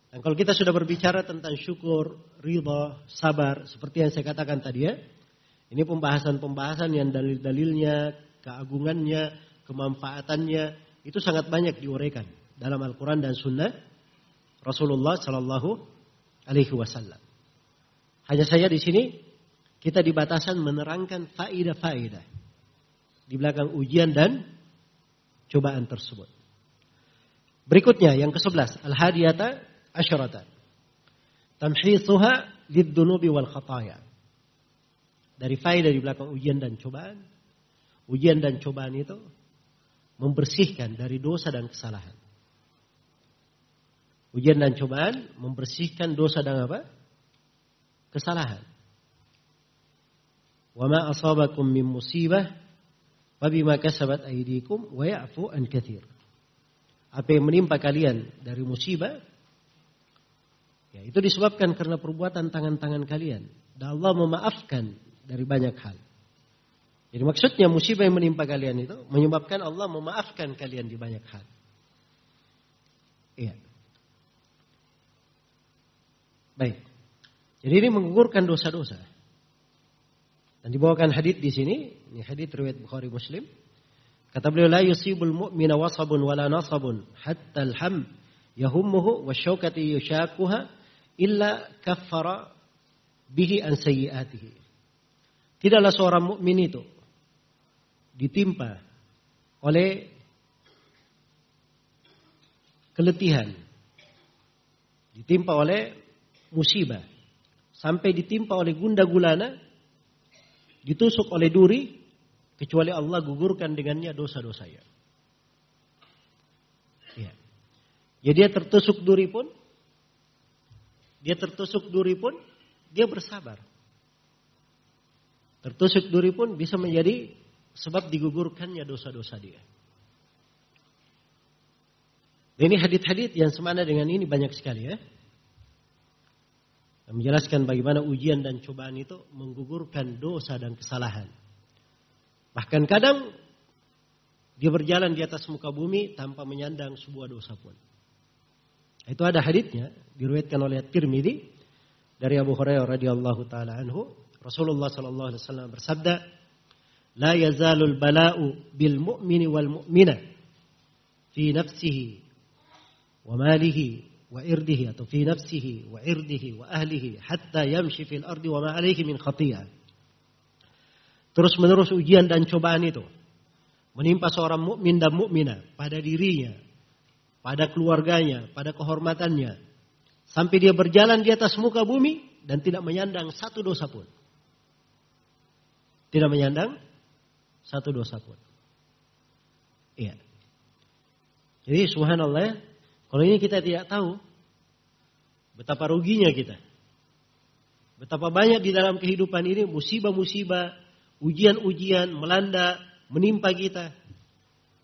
Dan kalau kita sudah berbicara tentang syukur, ridha, sabar, seperti yang saya katakan tadi ya. Ini pembahasan-pembahasan yang dalil-dalilnya, keagungannya, kemanfaatannya itu sangat banyak diuraikan dalam Al-Quran dan Sunnah Rasulullah Sallallahu Alaihi Wasallam. Hanya saya di sini kita di batasan menerangkan faidah-faidah di belakang ujian dan cobaan tersebut. Berikutnya yang ke-11, al-hadiyata asyarata. Tamhithuha lid-dunubi wal khataya. Dari faidah di belakang ujian dan cobaan, ujian dan cobaan itu membersihkan dari dosa dan kesalahan. Ujian dan cobaan membersihkan dosa dan apa? Kesalahan. Wa ma asabakum min musibah fabima kasabat aydikum wa ya'fu an katsir. Apa yang menimpa kalian dari musibah ya itu disebabkan karena perbuatan tangan-tangan kalian. Dan Allah memaafkan dari banyak hal. Jadi maksudnya musibah yang menimpa kalian itu menyebabkan Allah memaafkan kalian di banyak hal. Iya. Baik. Jadi ini mengugurkan dosa-dosa. Dan dibawakan hadis di sini, ini hadis riwayat Bukhari Muslim. Kata beliau la yusibul mu'mina wasabun wala nasabun hatta al-ham yahummuhu wa syaukati yushakuha illa kaffara bihi an sayyiatihi. Tidaklah seorang mukmin itu ditimpa oleh keletihan, ditimpa oleh musibah, sampai ditimpa oleh gunda gulana, ditusuk oleh duri, Kecuali Allah gugurkan dengannya dosa-dosanya. Ya. ya dia tertusuk duri pun, dia tertusuk duri pun, dia bersabar. Tertusuk duri pun bisa menjadi sebab digugurkannya dosa-dosa dia. Dan ini hadit-hadit yang semana dengan ini banyak sekali ya. Menjelaskan bagaimana ujian dan cobaan itu menggugurkan dosa dan kesalahan. Bahkan kadang dia berjalan di atas muka bumi tanpa menyandang sebuah dosa pun. Itu ada hadisnya diriwayatkan oleh Tirmidzi dari Abu Hurairah radhiyallahu taala anhu, Rasulullah sallallahu alaihi wasallam bersabda, "La yazalul bala'u bil mu'mini wal mu'mina fi nafsihi wa malihi wa irdihi atau fi nafsihi wa irdihi wa ahlihi hatta yamshi fil ardi wa ma alaihi min khati'ah." Terus menerus ujian dan cobaan itu menimpa seorang mukmin dan mukminah pada dirinya, pada keluarganya, pada kehormatannya, sampai dia berjalan di atas muka bumi dan tidak menyandang satu dosa pun. Tidak menyandang satu dosa pun. Iya. Jadi subhanallah, kalau ini kita tidak tahu betapa ruginya kita. Betapa banyak di dalam kehidupan ini musibah-musibah ujian-ujian melanda, menimpa kita.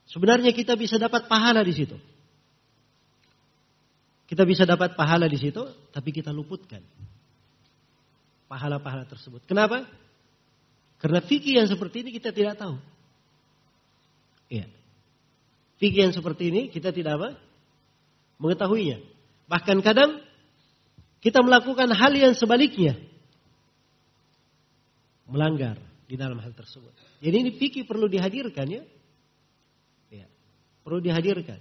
Sebenarnya kita bisa dapat pahala di situ. Kita bisa dapat pahala di situ, tapi kita luputkan pahala-pahala tersebut. Kenapa? Karena fikih yang seperti ini kita tidak tahu. Iya. Fikih yang seperti ini kita tidak apa? Mengetahuinya. Bahkan kadang kita melakukan hal yang sebaliknya. Melanggar di dalam hal tersebut. Jadi ini fikih perlu dihadirkan ya. ya. Perlu dihadirkan.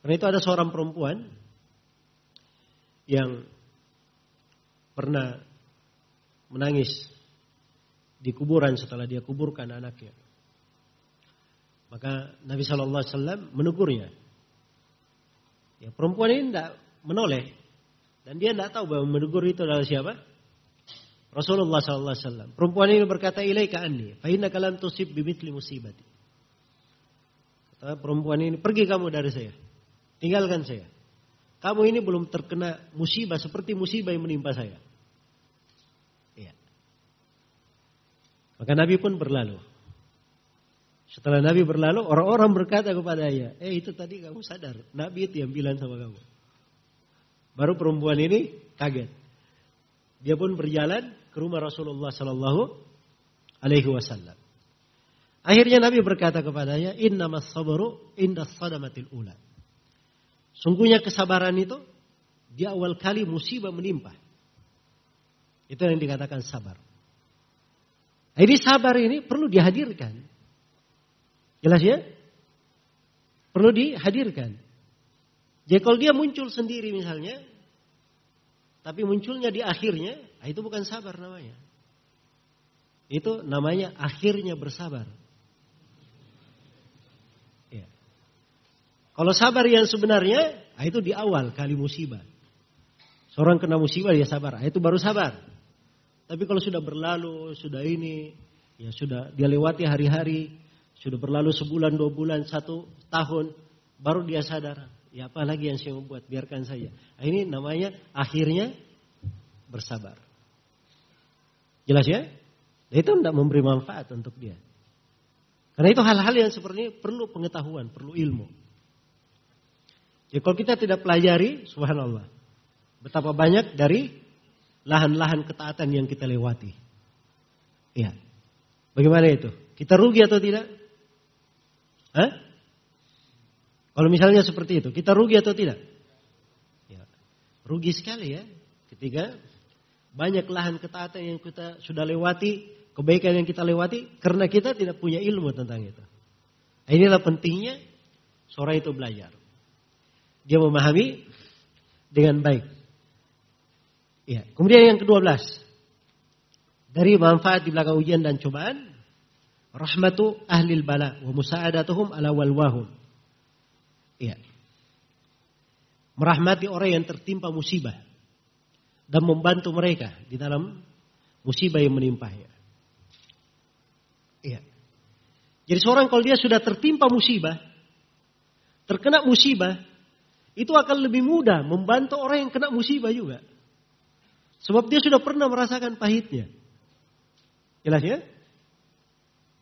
Karena itu ada seorang perempuan yang pernah menangis di kuburan setelah dia kuburkan anaknya. Maka Nabi Shallallahu Alaihi Wasallam menegurnya. Ya, perempuan ini tidak menoleh dan dia tidak tahu bahwa menegur itu adalah siapa. Rasulullah SAW. Perempuan ini berkata, ilaika anni, fa innaka lam tusib bimithli musibati. Kata perempuan ini, pergi kamu dari saya. Tinggalkan saya. Kamu ini belum terkena musibah seperti musibah yang menimpa saya. Iya. Maka Nabi pun berlalu. Setelah Nabi berlalu, orang-orang berkata kepada dia, eh itu tadi kamu sadar, Nabi itu yang bilang sama kamu. Baru perempuan ini kaget. Dia pun berjalan ke rumah Rasulullah Sallallahu Alaihi Wasallam. Akhirnya Nabi berkata kepadanya, Inna sabru inda sadamatil ula. Sungguhnya kesabaran itu di awal kali musibah menimpa. Itu yang dikatakan sabar. Jadi sabar ini perlu dihadirkan. Jelas ya? Perlu dihadirkan. Jadi kalau dia muncul sendiri misalnya, tapi munculnya di akhirnya, ah, itu bukan sabar namanya. Itu namanya akhirnya bersabar. Ya. Kalau sabar yang sebenarnya, ah, itu di awal kali musibah. Seorang kena musibah dia sabar, ah, itu baru sabar. Tapi kalau sudah berlalu, sudah ini, ya sudah dia lewati hari-hari, sudah berlalu sebulan, dua bulan, satu tahun, baru dia sadar. Ya apa lagi yang saya membuat, biarkan saja. Nah, ini namanya akhirnya bersabar. Jelas ya? Dan itu tidak memberi manfaat untuk dia. Karena itu hal-hal yang seperti ini perlu pengetahuan, perlu ilmu. Ya kalau kita tidak pelajari, subhanallah. Betapa banyak dari lahan-lahan ketaatan yang kita lewati. Iya. Bagaimana itu? Kita rugi atau tidak? Hah? Kalau misalnya seperti itu, kita rugi atau tidak? Ya, rugi sekali ya. Ketika banyak lahan ketaatan yang kita sudah lewati, kebaikan yang kita lewati, karena kita tidak punya ilmu tentang itu. Inilah pentingnya seorang itu belajar. Dia memahami dengan baik. Ya. Kemudian yang kedua belas. Dari manfaat di belakang ujian dan cobaan. Rahmatu ahlil bala wa musa'adatuhum ala walwahum. Ya. Merahmati orang yang tertimpa musibah. Dan membantu mereka di dalam musibah yang menimpanya. Iya. Jadi seorang kalau dia sudah tertimpa musibah, terkena musibah, itu akan lebih mudah membantu orang yang kena musibah juga. Sebab dia sudah pernah merasakan pahitnya. Jelas ya?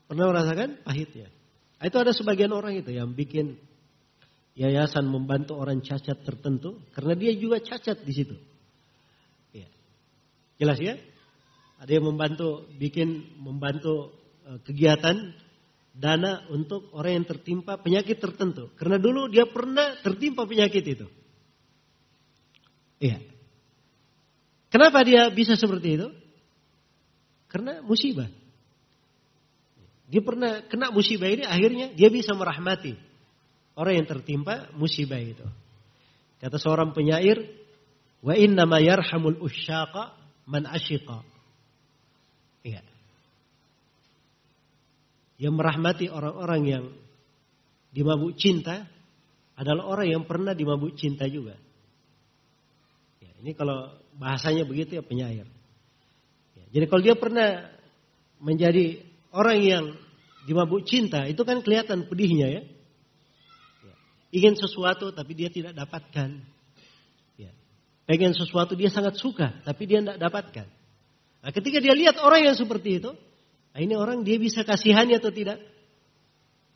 Pernah merasakan pahitnya. Itu ada sebagian orang itu yang bikin yayasan membantu orang cacat tertentu karena dia juga cacat di situ. Jelas ya? Ada yang membantu bikin membantu eh, kegiatan dana untuk orang yang tertimpa penyakit tertentu. Karena dulu dia pernah tertimpa penyakit itu. Iya. Kenapa dia bisa seperti itu? Karena musibah. Dia pernah kena musibah ini akhirnya dia bisa merahmati orang yang tertimpa musibah itu. Kata seorang penyair, wa inna ma yarhamul man asyiqa. Iya yang merahmati orang-orang yang dimabuk cinta adalah orang yang pernah dimabuk cinta juga. Ya, ini kalau bahasanya begitu ya penyair. Ya, jadi kalau dia pernah menjadi orang yang dimabuk cinta itu kan kelihatan pedihnya ya. ya. Ingin sesuatu tapi dia tidak dapatkan. Pengen sesuatu dia sangat suka tapi dia tidak dapatkan. Nah, ketika dia lihat orang yang seperti itu, Nah, ini orang dia bisa kasihani atau tidak?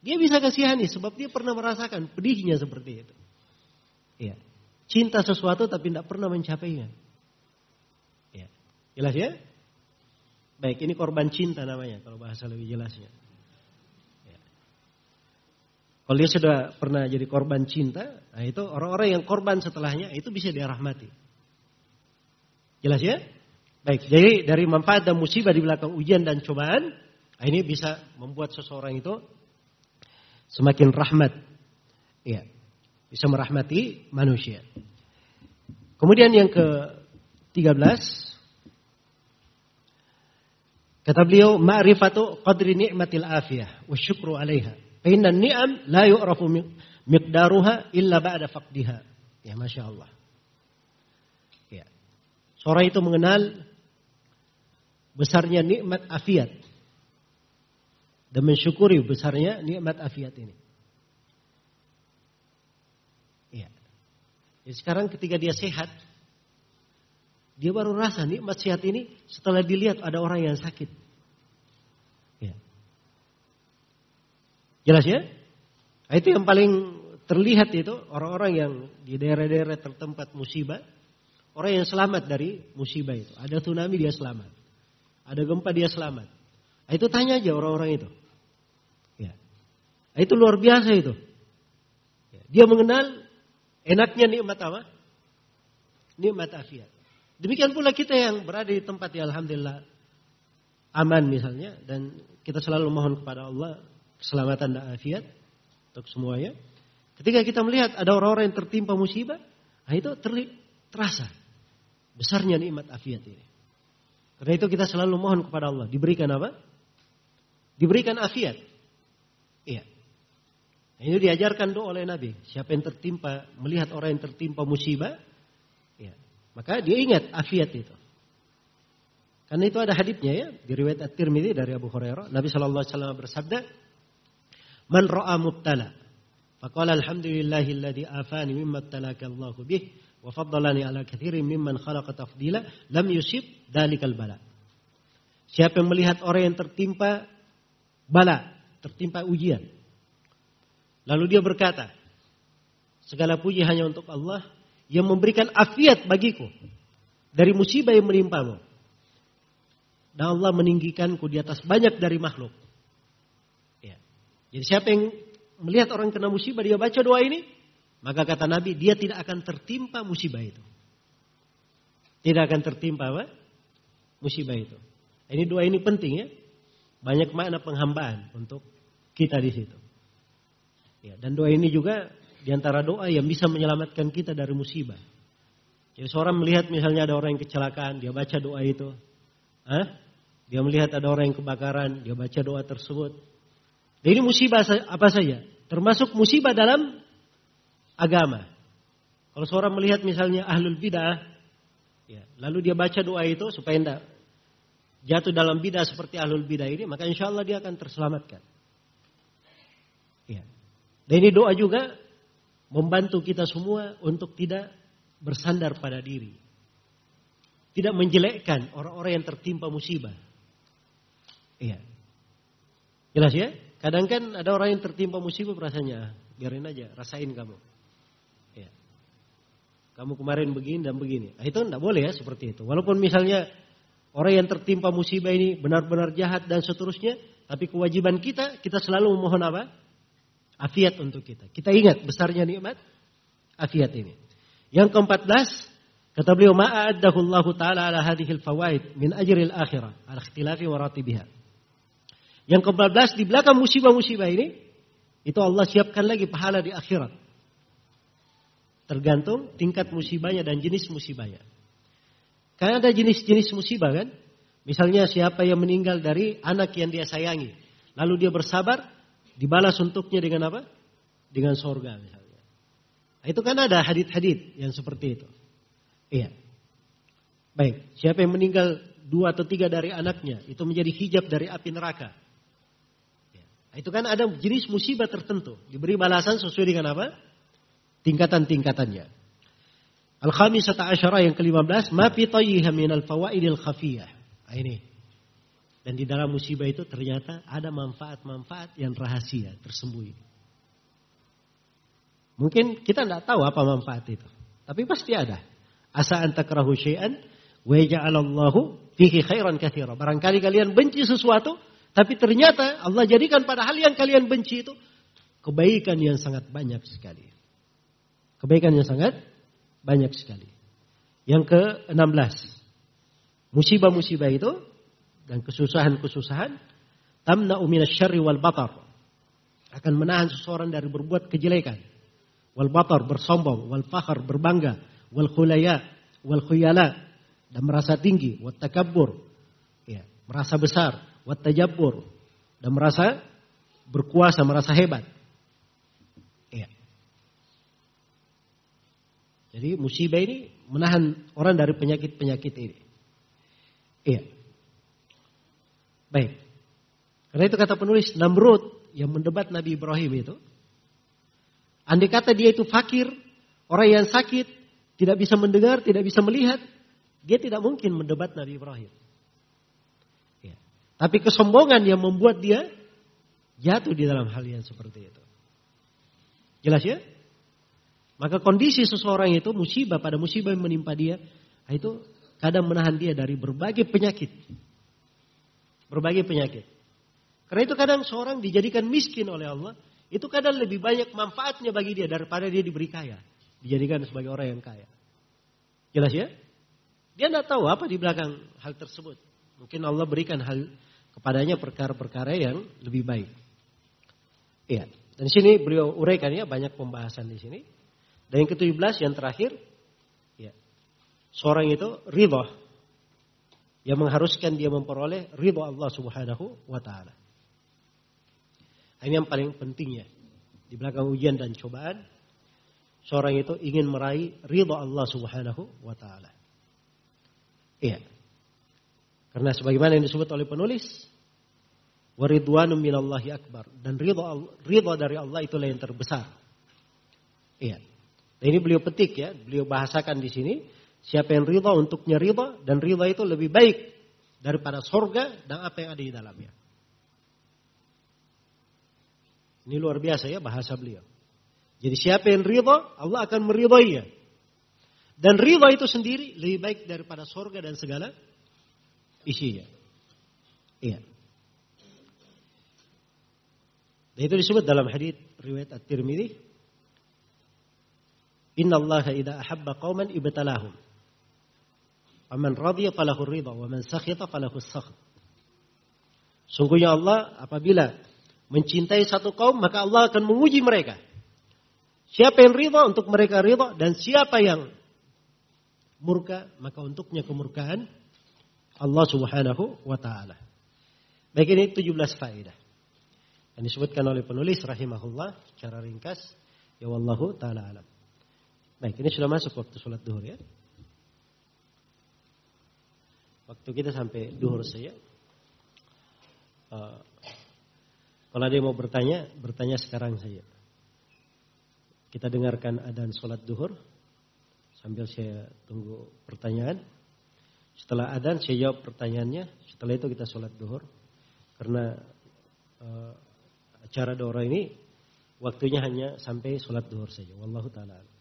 Dia bisa kasihani sebab dia pernah merasakan pedihnya seperti itu. Ya. Cinta sesuatu tapi tidak pernah mencapainya. Ya. Jelas ya? Baik, ini korban cinta namanya kalau bahasa lebih jelasnya. Ya. Kalau dia sudah pernah jadi korban cinta, nah itu orang-orang yang korban setelahnya itu bisa dirahmati. Jelas ya? Baik, jadi dari manfaat dan musibah di belakang ujian dan cobaan, ini bisa membuat seseorang itu semakin rahmat. Iya, bisa merahmati manusia. Kemudian yang ke-13 kata beliau ma'rifatu qadri ni'matil afiyah wa syukru 'alaiha. Inna ni'am la yu'rafu miqdaruha illa ba'da faqdiha. Ya Masya Allah. Ya. Seorang itu mengenal besarnya nikmat afiat dan mensyukuri besarnya nikmat afiat ini. Ya. Jadi sekarang ketika dia sehat, dia baru rasa nikmat sehat ini setelah dilihat ada orang yang sakit. Ya. Jelas ya? Nah, itu yang paling terlihat itu orang-orang yang di daerah-daerah tertempat musibah, orang yang selamat dari musibah itu. Ada tsunami dia selamat. Ada gempa dia selamat. Nah, itu tanya aja orang-orang itu. Ya. Nah, itu luar biasa itu. Ya. Dia mengenal enaknya nikmat apa? Nikmat afiat. Demikian pula kita yang berada di tempat yang alhamdulillah aman misalnya dan kita selalu mohon kepada Allah keselamatan dan afiat untuk semuanya. Ketika kita melihat ada orang-orang yang tertimpa musibah, nah itu terasa besarnya nikmat afiat ini. Karena itu kita selalu mohon kepada Allah. Diberikan apa? Diberikan afiat. Iya. Ini diajarkan doa oleh Nabi. Siapa yang tertimpa, melihat orang yang tertimpa musibah. Ya. Maka dia ingat afiat itu. Karena itu ada hadisnya ya. Di riwayat At-Tirmidzi dari Abu Hurairah. Nabi SAW bersabda. Man ra'a mubtala. Faqala alhamdulillahilladzi afani mimma talaka Allahu bih wa faddalani ala katsirin mimman khalaqa tafdila lam yusib dalikal bala. Siapa yang melihat orang yang tertimpa bala, tertimpa ujian. Lalu dia berkata, segala puji hanya untuk Allah yang memberikan afiat bagiku dari musibah yang menimpamu. Dan Allah meninggikanku di atas banyak dari makhluk. Ya. Jadi siapa yang melihat orang kena musibah dia baca doa ini, maka kata Nabi, dia tidak akan tertimpa musibah itu. Tidak akan tertimpa apa? Musibah itu. Ini doa ini penting ya. Banyak makna penghambaan untuk kita di situ. Ya, dan doa ini juga di antara doa yang bisa menyelamatkan kita dari musibah. Jadi seorang melihat misalnya ada orang yang kecelakaan, dia baca doa itu. Hah? Dia melihat ada orang yang kebakaran, dia baca doa tersebut. Ini musibah apa saja? Termasuk musibah dalam agama. Kalau seorang melihat misalnya ahlul bidah, ya, lalu dia baca doa itu supaya tidak jatuh dalam bidah seperti ahlul bidah ini, maka insya Allah dia akan terselamatkan. Ya. Dan ini doa juga membantu kita semua untuk tidak bersandar pada diri. Tidak menjelekkan orang-orang yang tertimpa musibah. Iya. Jelas ya? Kadang kan ada orang yang tertimpa musibah rasanya, biarin aja, rasain kamu. Kamu kemarin begini dan begini. Nah, itu tidak boleh ya seperti itu. Walaupun misalnya orang yang tertimpa musibah ini benar-benar jahat dan seterusnya. Tapi kewajiban kita, kita selalu memohon apa? Afiat untuk kita. Kita ingat besarnya nikmat afiat ini. Yang keempat belas, kata beliau, ma'addahu Allah Ta'ala ala hadihil fawaid min ajril akhirah. Ala ikhtilafi waratibiha. Yang keempat belas, di belakang musibah-musibah ini, itu Allah siapkan lagi pahala di akhirat. Tergantung tingkat musibahnya dan jenis musibahnya. Karena ada jenis-jenis musibah kan. Misalnya siapa yang meninggal dari anak yang dia sayangi. Lalu dia bersabar, dibalas untuknya dengan apa? Dengan sorga misalnya. Nah, itu kan ada hadit-hadit yang seperti itu. Iya. Baik, siapa yang meninggal dua atau tiga dari anaknya, itu menjadi hijab dari api neraka. Itu kan ada jenis musibah tertentu. Diberi balasan sesuai dengan apa? tingkatan-tingkatannya. Al-khamisata asyara yang ke-15, ma fi tayyiha al fawaidil khafiyah. Nah, ini. Dan di dalam musibah itu ternyata ada manfaat-manfaat yang rahasia, tersembunyi. Mungkin kita tidak tahu apa manfaat itu. Tapi pasti ada. Asa antakrahu syai'an wa ja'alallahu fihi khairan katsira. Barangkali kalian benci sesuatu, tapi ternyata Allah jadikan pada hal yang kalian benci itu kebaikan yang sangat banyak sekali. Kebaikannya sangat banyak sekali. Yang ke-16. Musibah-musibah itu dan kesusahan-kesusahan tamna syarri wal batar. Akan menahan seseorang dari berbuat kejelekan. Wal batar bersombong, wal fakhar berbangga, wal khulaya, wal khuyala dan merasa tinggi, wat takabbur. Ya, merasa besar, wat tajabbur dan merasa berkuasa, merasa hebat. Jadi musibah ini menahan orang dari penyakit-penyakit ini. Iya. Baik. Karena itu kata penulis Namrud yang mendebat Nabi Ibrahim itu. Andai kata dia itu fakir, orang yang sakit, tidak bisa mendengar, tidak bisa melihat, dia tidak mungkin mendebat Nabi Ibrahim. Tapi kesombongan yang membuat dia jatuh di dalam hal yang seperti itu. Jelas ya? Maka kondisi seseorang itu musibah pada musibah yang menimpa dia, itu kadang menahan dia dari berbagai penyakit. Berbagai penyakit. Karena itu kadang seorang dijadikan miskin oleh Allah, itu kadang lebih banyak manfaatnya bagi dia daripada dia diberi kaya. Dijadikan sebagai orang yang kaya. Jelas ya? Dia tidak tahu apa di belakang hal tersebut. Mungkin Allah berikan hal kepadanya perkara-perkara yang lebih baik. Iya. Dan di sini beliau uraikan ya banyak pembahasan di sini. Dan yang ke-17 yang terakhir, ya, seorang itu ridho yang mengharuskan dia memperoleh ridho Allah Subhanahu wa taala. Ini yang paling pentingnya. Di belakang ujian dan cobaan, seorang itu ingin meraih ridho Allah Subhanahu wa taala. Iya. Karena sebagaimana yang disebut oleh penulis, waridwanu minallahi akbar dan ridho ridho dari Allah itulah yang terbesar. Iya. Nah, ini beliau petik ya, beliau bahasakan di sini. Siapa yang ridha untuknya ridha dan ridha itu lebih baik daripada sorga dan apa yang ada di dalamnya. Ini luar biasa ya bahasa beliau. Jadi siapa yang ridha, Allah akan meridainya. Dan ridha itu sendiri lebih baik daripada sorga dan segala isinya. Iya. Dan itu disebut dalam hadis riwayat At-Tirmidzi Inna Allah idha ahabba qawman ibtalahum. Faman radhiya falahu ridha wa man sakhita falahu sakht. Sungguhnya Allah apabila mencintai satu kaum, maka Allah akan menguji mereka. Siapa yang ridha untuk mereka ridha dan siapa yang murka maka untuknya kemurkaan Allah Subhanahu wa taala. Baik ini 17 faedah. Yang disebutkan oleh penulis rahimahullah secara ringkas ya wallahu taala alam. Baik, ini sudah masuk waktu sholat duhur ya. Waktu kita sampai duhur saja. Uh, kalau ada yang mau bertanya, bertanya sekarang saja. Kita dengarkan adan sholat duhur sambil saya tunggu pertanyaan. Setelah adan saya jawab pertanyaannya. Setelah itu kita sholat duhur. Karena uh, acara doa ini waktunya hanya sampai sholat duhur saja. Wallahu taala.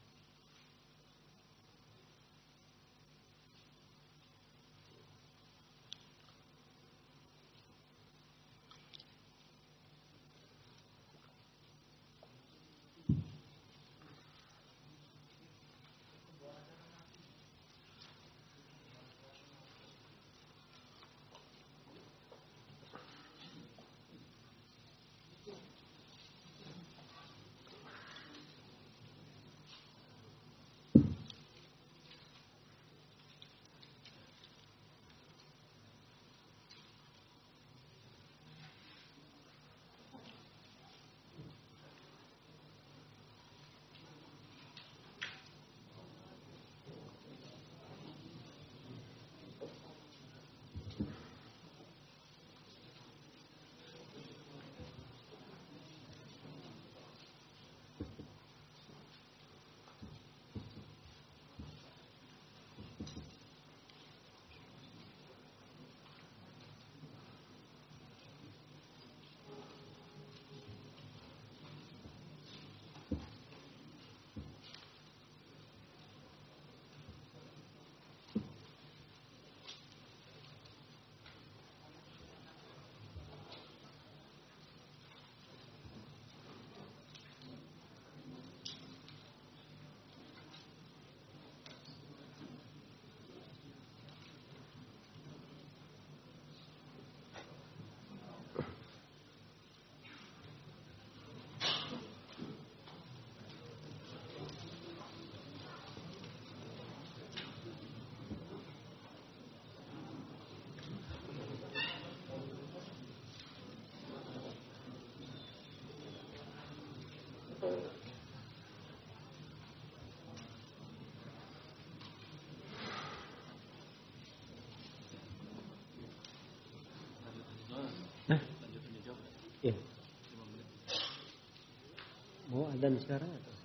Adan sekarang atau?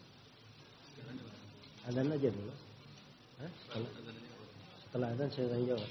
Adan aja dulu. Setelah, adan saya tanya jawab.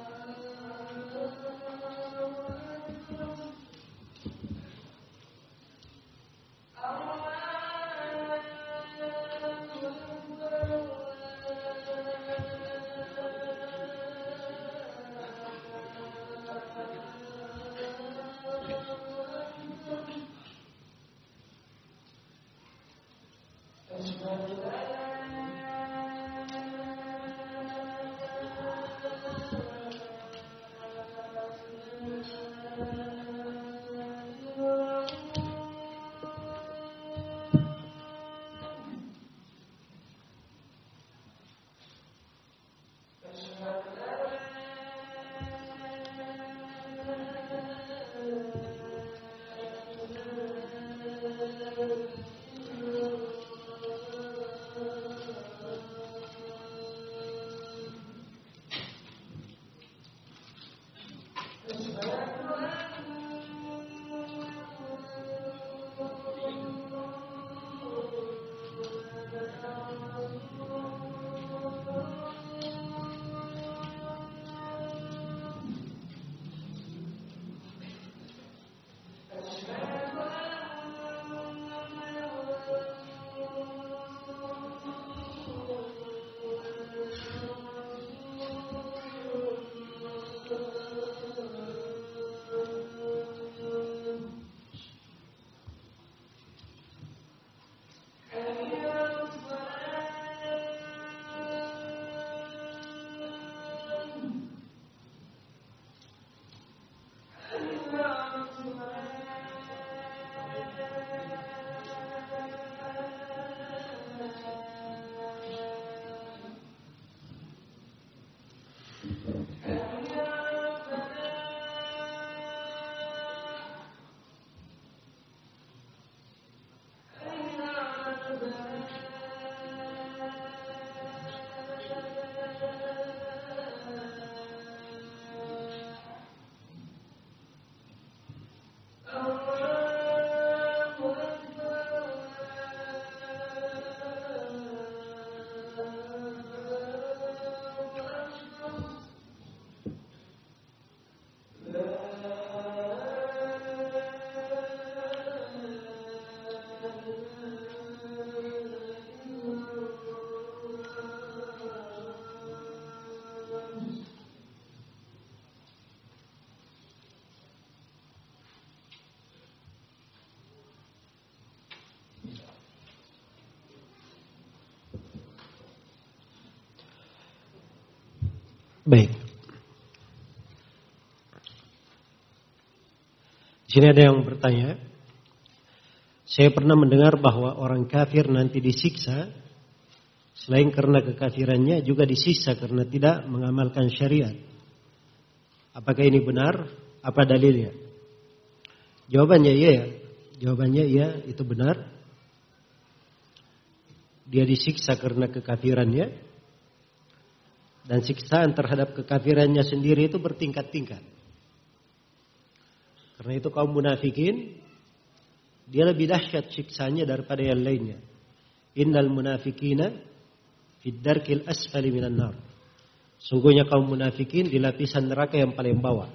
Baik. Di sini ada yang bertanya. Saya pernah mendengar bahwa orang kafir nanti disiksa selain karena kekafirannya juga disiksa karena tidak mengamalkan syariat. Apakah ini benar? Apa dalilnya? Jawabannya iya. Ya. Jawabannya iya, itu benar. Dia disiksa karena kekafirannya dan siksaan terhadap kekafirannya sendiri itu bertingkat-tingkat. Karena itu kaum munafikin dia lebih dahsyat siksanya daripada yang lainnya. Innal munafikina fid darkil asfali minan nar. Sungguhnya kaum munafikin di lapisan neraka yang paling bawah.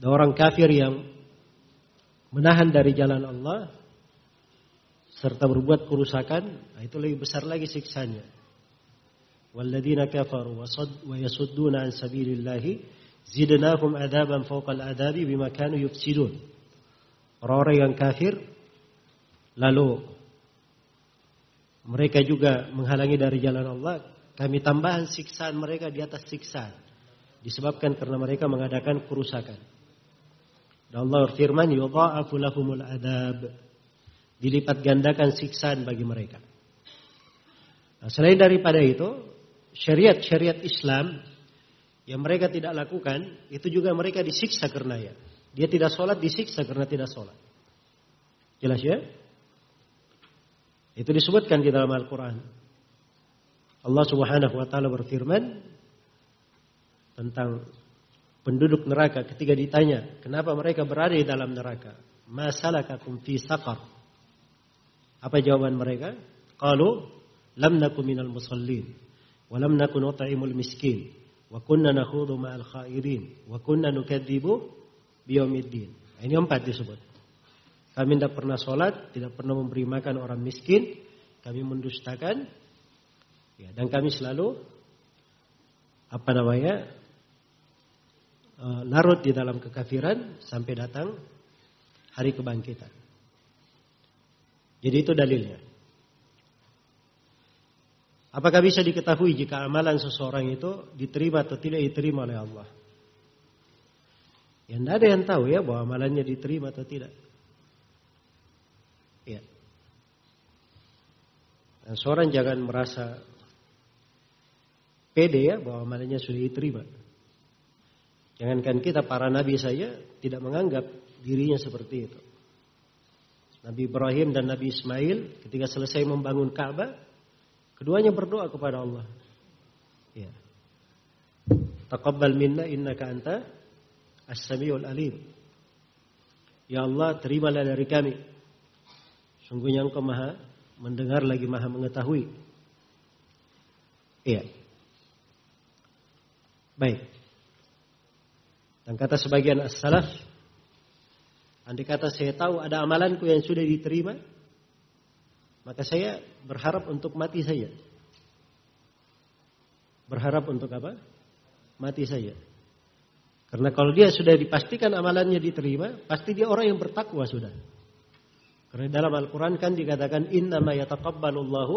Dan orang kafir yang menahan dari jalan Allah serta berbuat kerusakan, nah itu lebih besar lagi siksanya. والذين كفروا ويصدون عن سبيل الله زدناهم عذابا فوق العذاب بما كانوا يفسدون orang-orang yang kafir lalu mereka juga menghalangi dari jalan Allah kami tambahkan siksaan mereka di atas siksaan disebabkan karena mereka mengadakan kerusakan dan Allah berfirman yudha'afu lahumul adab dilipat gandakan siksaan bagi mereka nah, selain daripada itu syariat-syariat Islam yang mereka tidak lakukan, itu juga mereka disiksa karena ya. Dia tidak sholat disiksa karena tidak sholat. Jelas ya? Itu disebutkan di dalam Al-Quran. Allah subhanahu wa ta'ala berfirman tentang penduduk neraka ketika ditanya kenapa mereka berada di dalam neraka. Masalakakum fi saqar. Apa jawaban mereka? Qalu lam nakum minal musallin nut'imul miskin wa kunna nakhudhu ma'al khairin wa kunna nukadzibu biyaumiddin. Nah, ini empat disebut. Kami tidak pernah sholat, tidak pernah memberi makan orang miskin, kami mendustakan, ya, dan kami selalu apa namanya uh, larut di dalam kekafiran sampai datang hari kebangkitan. Jadi itu dalilnya. Apakah bisa diketahui jika amalan seseorang itu diterima atau tidak diterima oleh Allah? Ya tidak ada yang tahu ya bahwa amalannya diterima atau tidak. Ya. Dan seorang jangan merasa pede ya bahwa amalannya sudah diterima. Jangankan kita para nabi saja tidak menganggap dirinya seperti itu. Nabi Ibrahim dan Nabi Ismail ketika selesai membangun Ka'bah, keduanya berdoa kepada Allah. Ya. Taqabbal minna innaka anta as-sami'ul alim. Ya Allah, terimalah dari kami. Sungguhnya Engkau Maha mendengar lagi Maha mengetahui. Iya. Baik. Dan kata sebagian as-salaf, andai kata saya tahu ada amalanku yang sudah diterima, maka saya berharap untuk mati saja. Berharap untuk apa? Mati saja. Karena kalau dia sudah dipastikan amalannya diterima, pasti dia orang yang bertakwa sudah. Karena dalam Al-Quran kan dikatakan inna ma yataqabbalullahu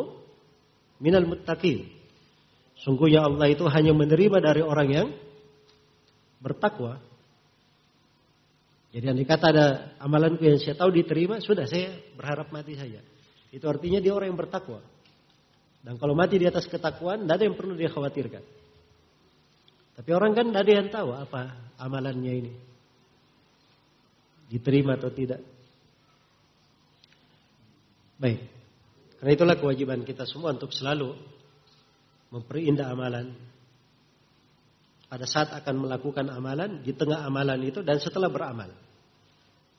minal muttaqin. Sungguhnya Allah itu hanya menerima dari orang yang bertakwa. Jadi yang dikata ada amalanku yang saya tahu diterima, sudah saya berharap mati saja. Itu artinya dia orang yang bertakwa. Dan kalau mati di atas ketakwaan, tidak ada yang perlu dia khawatirkan. Tapi orang kan tidak ada yang tahu apa amalannya ini. Diterima atau tidak. Baik. Karena itulah kewajiban kita semua untuk selalu memperindah amalan. Pada saat akan melakukan amalan, di tengah amalan itu dan setelah beramal.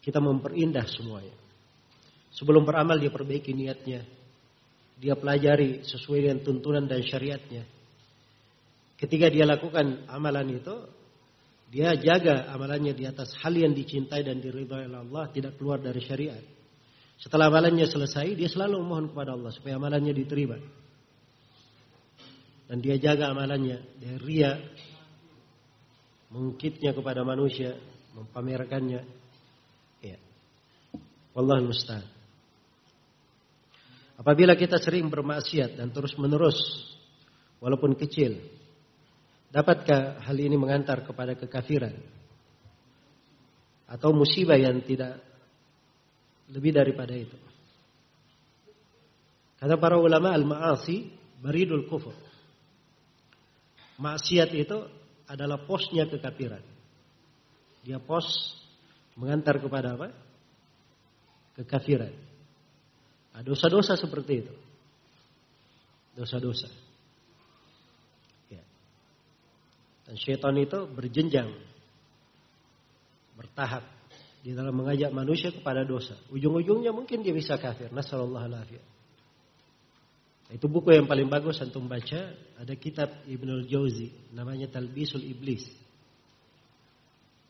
Kita memperindah semuanya. Sebelum beramal dia perbaiki niatnya. Dia pelajari sesuai dengan tuntunan dan syariatnya. Ketika dia lakukan amalan itu, dia jaga amalannya di atas hal yang dicintai dan diridhai oleh Allah, tidak keluar dari syariat. Setelah amalannya selesai, dia selalu memohon kepada Allah supaya amalannya diterima. Dan dia jaga amalannya dari ria, mengkitnya kepada manusia, mempamerkannya. Ya. Wallahu musta'an. Apabila kita sering bermaksiat dan terus menerus walaupun kecil, dapatkah hal ini mengantar kepada kekafiran? Atau musibah yang tidak lebih daripada itu? Kata para ulama al-ma'asi baridul kufur. Maksiat itu adalah posnya kekafiran. Dia pos mengantar kepada apa? Kekafiran. Nah, dosa-dosa seperti itu. Dosa-dosa. Ya. Dan syaitan itu berjenjang. Bertahap. Di dalam mengajak manusia kepada dosa. Ujung-ujungnya mungkin dia bisa kafir. Nasallallahu alaihi itu buku yang paling bagus antum baca. Ada kitab Ibnul Jauzi. Namanya Talbisul Iblis.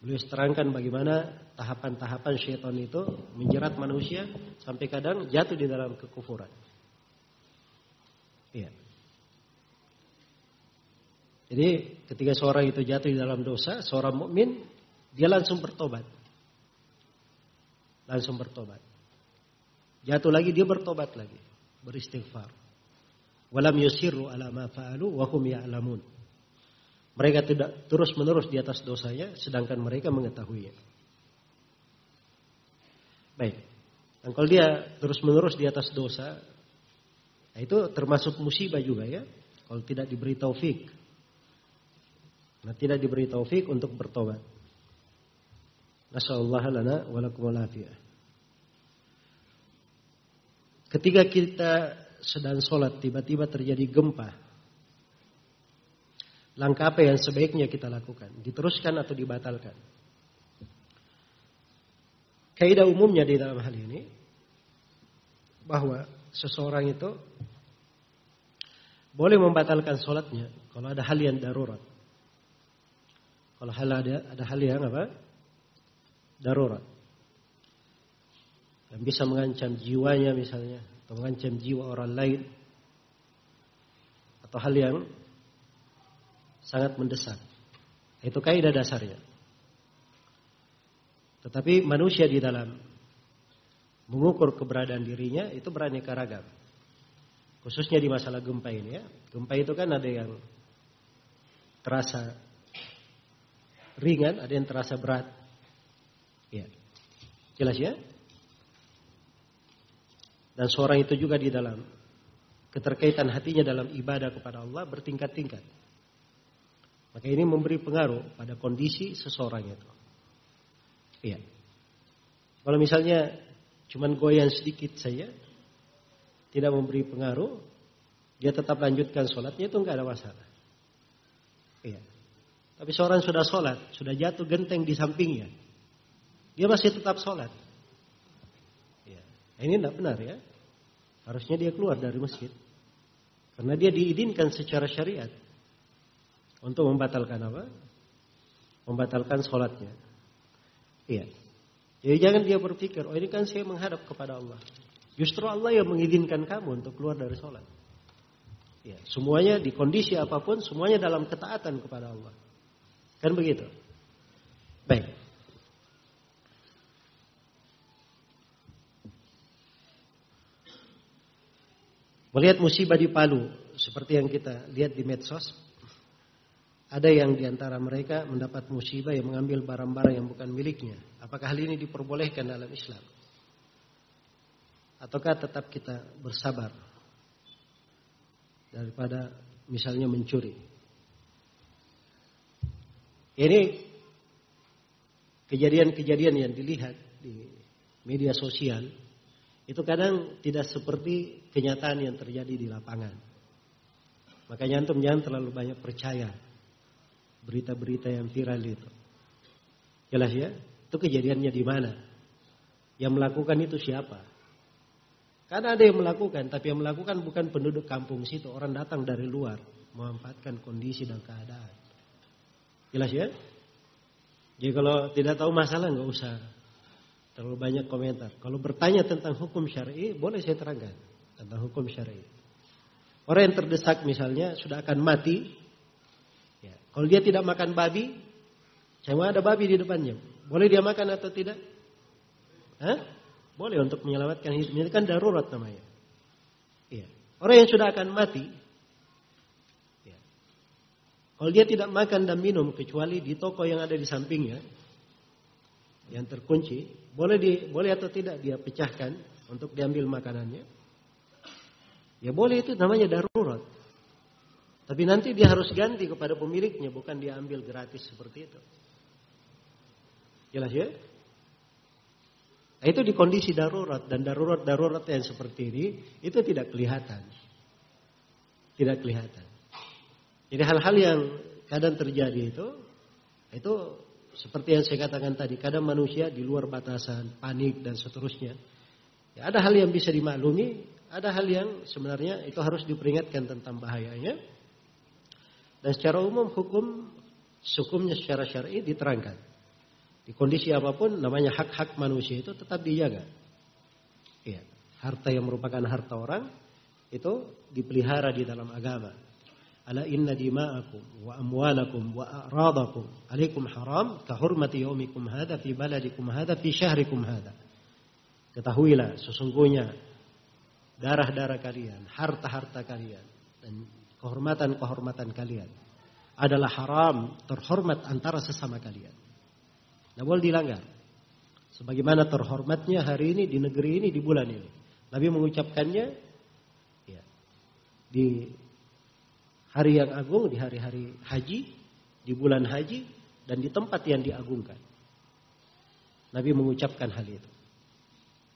Beliau terangkan bagaimana tahapan-tahapan syaitan itu menjerat manusia sampai kadang jatuh di dalam kekufuran. Iya. Jadi ketika seorang itu jatuh di dalam dosa, seorang mukmin dia langsung bertobat. Langsung bertobat. Jatuh lagi dia bertobat lagi, beristighfar. Walam yusiru ala ma fa'alu wa hum ya'lamun. Mereka tidak terus-menerus di atas dosanya sedangkan mereka mengetahuinya. Baik. Dan kalau dia terus-menerus di atas dosa, nah itu termasuk musibah juga ya. Kalau tidak diberi taufik. Nah, tidak diberi taufik untuk bertobat. Nasallallahu lana wa lakum Ketika kita sedang sholat tiba-tiba terjadi gempa. Langkah apa yang sebaiknya kita lakukan, diteruskan atau dibatalkan. Kaidah umumnya di dalam hal ini bahwa seseorang itu boleh membatalkan sholatnya kalau ada hal yang darurat. Kalau hal ada ada hal yang apa? Darurat. Yang bisa mengancam jiwanya misalnya atau mengancam jiwa orang lain atau hal yang sangat mendesak. Itu kaidah dasarnya. Tetapi manusia di dalam mengukur keberadaan dirinya itu beraneka ragam. Khususnya di masalah gempa ini ya. Gempa itu kan ada yang terasa ringan, ada yang terasa berat. Ya. Jelas ya? Dan seorang itu juga di dalam keterkaitan hatinya dalam ibadah kepada Allah bertingkat-tingkat. Maka ini memberi pengaruh pada kondisi seseorang itu. Iya. Kalau misalnya cuman goyang sedikit saja, tidak memberi pengaruh, dia tetap lanjutkan sholatnya itu enggak ada masalah. Iya. Tapi seorang sudah sholat, sudah jatuh genteng di sampingnya, dia masih tetap sholat. Iya. Ini tidak benar ya. Harusnya dia keluar dari masjid. Karena dia diizinkan secara syariat. Untuk membatalkan apa? Membatalkan sholatnya. Iya. Jadi jangan dia berpikir, oh ini kan saya menghadap kepada Allah. Justru Allah yang mengizinkan kamu untuk keluar dari sholat. Ya, semuanya di kondisi apa pun, semuanya dalam ketaatan kepada Allah. Kan begitu? Baik. Melihat musibah di Palu, seperti yang kita lihat di medsos, ada yang di antara mereka mendapat musibah yang mengambil barang-barang yang bukan miliknya. Apakah hal ini diperbolehkan dalam Islam? Ataukah tetap kita bersabar daripada misalnya mencuri? Ini kejadian-kejadian yang dilihat di media sosial itu kadang tidak seperti kenyataan yang terjadi di lapangan. Makanya antum jangan terlalu banyak percaya berita-berita yang viral itu. Jelas ya? Itu kejadiannya di mana? Yang melakukan itu siapa? Karena ada yang melakukan, tapi yang melakukan bukan penduduk kampung situ, orang datang dari luar memanfaatkan kondisi dan keadaan. Jelas ya? Jadi kalau tidak tahu masalah nggak usah terlalu banyak komentar. Kalau bertanya tentang hukum syar'i, boleh saya terangkan tentang hukum syar'i. Orang yang terdesak misalnya sudah akan mati, kalau dia tidak makan babi, cuma ada babi di depannya. Boleh dia makan atau tidak? Hah? Boleh untuk menyelamatkan hidupnya. Ini kan darurat namanya. Iya. Orang yang sudah akan mati, ya. kalau dia tidak makan dan minum kecuali di toko yang ada di sampingnya, yang terkunci, boleh di, boleh atau tidak dia pecahkan untuk diambil makanannya? Ya boleh itu namanya darurat. Tapi nanti dia harus ganti kepada pemiliknya, bukan dia ambil gratis seperti itu. Jelas ya? Nah, itu di kondisi darurat dan darurat-darurat yang seperti ini itu tidak kelihatan. Tidak kelihatan. Jadi hal-hal yang kadang terjadi itu itu seperti yang saya katakan tadi, kadang manusia di luar batasan, panik dan seterusnya. Ya, ada hal yang bisa dimaklumi, ada hal yang sebenarnya itu harus diperingatkan tentang bahayanya. Dan secara umum hukum hukumnya secara syar'i diterangkan. Di kondisi apa pun namanya hak-hak manusia itu tetap dijaga. Iya. Harta yang merupakan harta orang itu dipelihara di dalam agama. Ala inna dima'akum wa amwalakum wa a'radakum alaikum haram ka hurmati yaumikum hadha fi baladikum hadha fi syahrikum hadha. Ketahuilah sesungguhnya darah-darah kalian, harta-harta kalian dan kehormatan-kehormatan kalian adalah haram terhormat antara sesama kalian. Tidak boleh dilanggar. Sebagaimana terhormatnya hari ini di negeri ini di bulan ini. Nabi mengucapkannya ya, di hari yang agung, di hari-hari haji, di bulan haji, dan di tempat yang diagungkan. Nabi mengucapkan hal itu.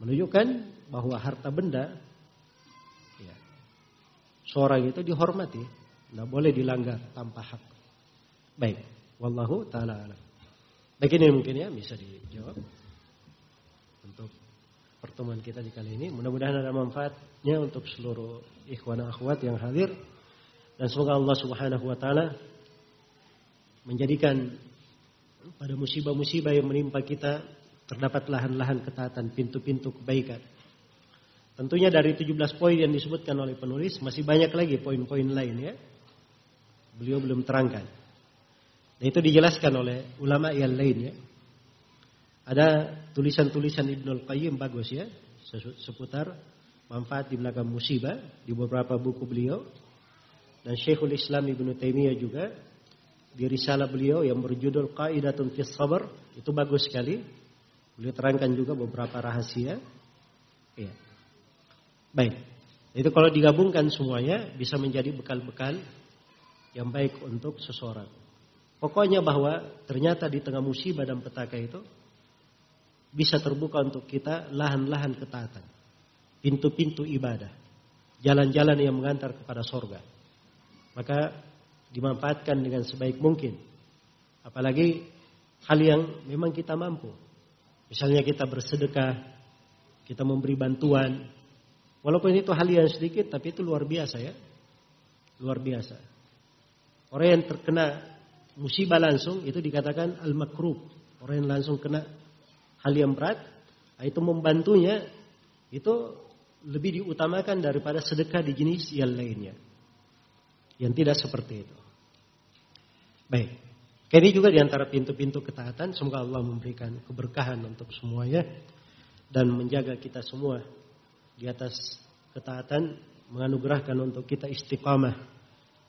Menunjukkan bahwa harta benda seorang itu dihormati, tidak boleh dilanggar tanpa hak. Baik, wallahu taala alam. Begini mungkin ya bisa dijawab untuk pertemuan kita di kali ini. Mudah-mudahan ada manfaatnya untuk seluruh ikhwan akhwat yang hadir dan semoga Allah Subhanahu wa taala menjadikan pada musibah-musibah yang menimpa kita terdapat lahan-lahan ketaatan, pintu-pintu kebaikan. Tentunya dari 17 poin yang disebutkan oleh penulis masih banyak lagi poin-poin lain ya. Beliau belum terangkan. Dan itu dijelaskan oleh ulama yang lain ya. Ada tulisan-tulisan Ibnul Qayyim bagus ya seputar manfaat di belakang musibah di beberapa buku beliau dan Syekhul Islam Ibnu Taimiyah juga di risalah beliau yang berjudul Qaidatun fis Sabr itu bagus sekali Beliau terangkan juga beberapa rahasia. Ya. Baik. Itu kalau digabungkan semuanya bisa menjadi bekal-bekal yang baik untuk seseorang. Pokoknya bahwa ternyata di tengah musibah dan petaka itu bisa terbuka untuk kita lahan-lahan ketaatan. Pintu-pintu ibadah. Jalan-jalan yang mengantar kepada sorga. Maka dimanfaatkan dengan sebaik mungkin. Apalagi hal yang memang kita mampu. Misalnya kita bersedekah, kita memberi bantuan. Walaupun itu hal yang sedikit, tapi itu luar biasa ya. Luar biasa. Orang yang terkena musibah langsung, itu dikatakan al-makrub. Orang yang langsung kena hal yang berat, nah itu membantunya, itu lebih diutamakan daripada sedekah di jenis yang lainnya. Yang tidak seperti itu. Baik. Ini juga di antara pintu-pintu ketaatan. Semoga Allah memberikan keberkahan untuk semuanya. Dan menjaga kita semua di atas ketaatan. Menganugerahkan untuk kita istiqamah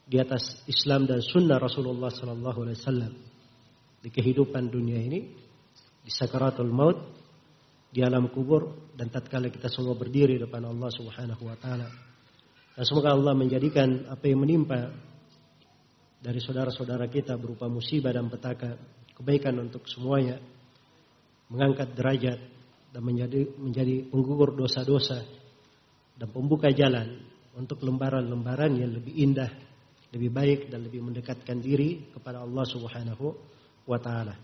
di atas Islam dan sunnah Rasulullah Sallallahu Alaihi Wasallam di kehidupan dunia ini, di sakaratul maut, di alam kubur, dan tatkala kita semua berdiri depan Allah Subhanahu Wa Taala. Dan semoga Allah menjadikan apa yang menimpa dari saudara-saudara kita berupa musibah dan petaka, kebaikan untuk semuanya, mengangkat derajat dan menjadi menjadi penggugur dosa-dosa dan pembuka jalan untuk lembaran-lembaran yang lebih indah, lebih baik dan lebih mendekatkan diri kepada Allah Subhanahu wa taala.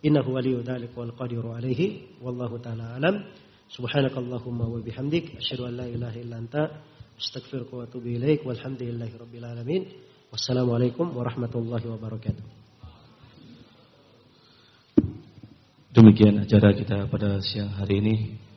Innahu waliyyu dzalik wal qadiru alaihi wallahu taala alam. Subhanakallahumma wa bihamdik asyhadu an la ilaha illa anta astaghfiruka wa atubu ilaik walhamdulillahi rabbil alamin. Wassalamualaikum warahmatullahi wabarakatuh. Demikian acara kita pada siang hari ini.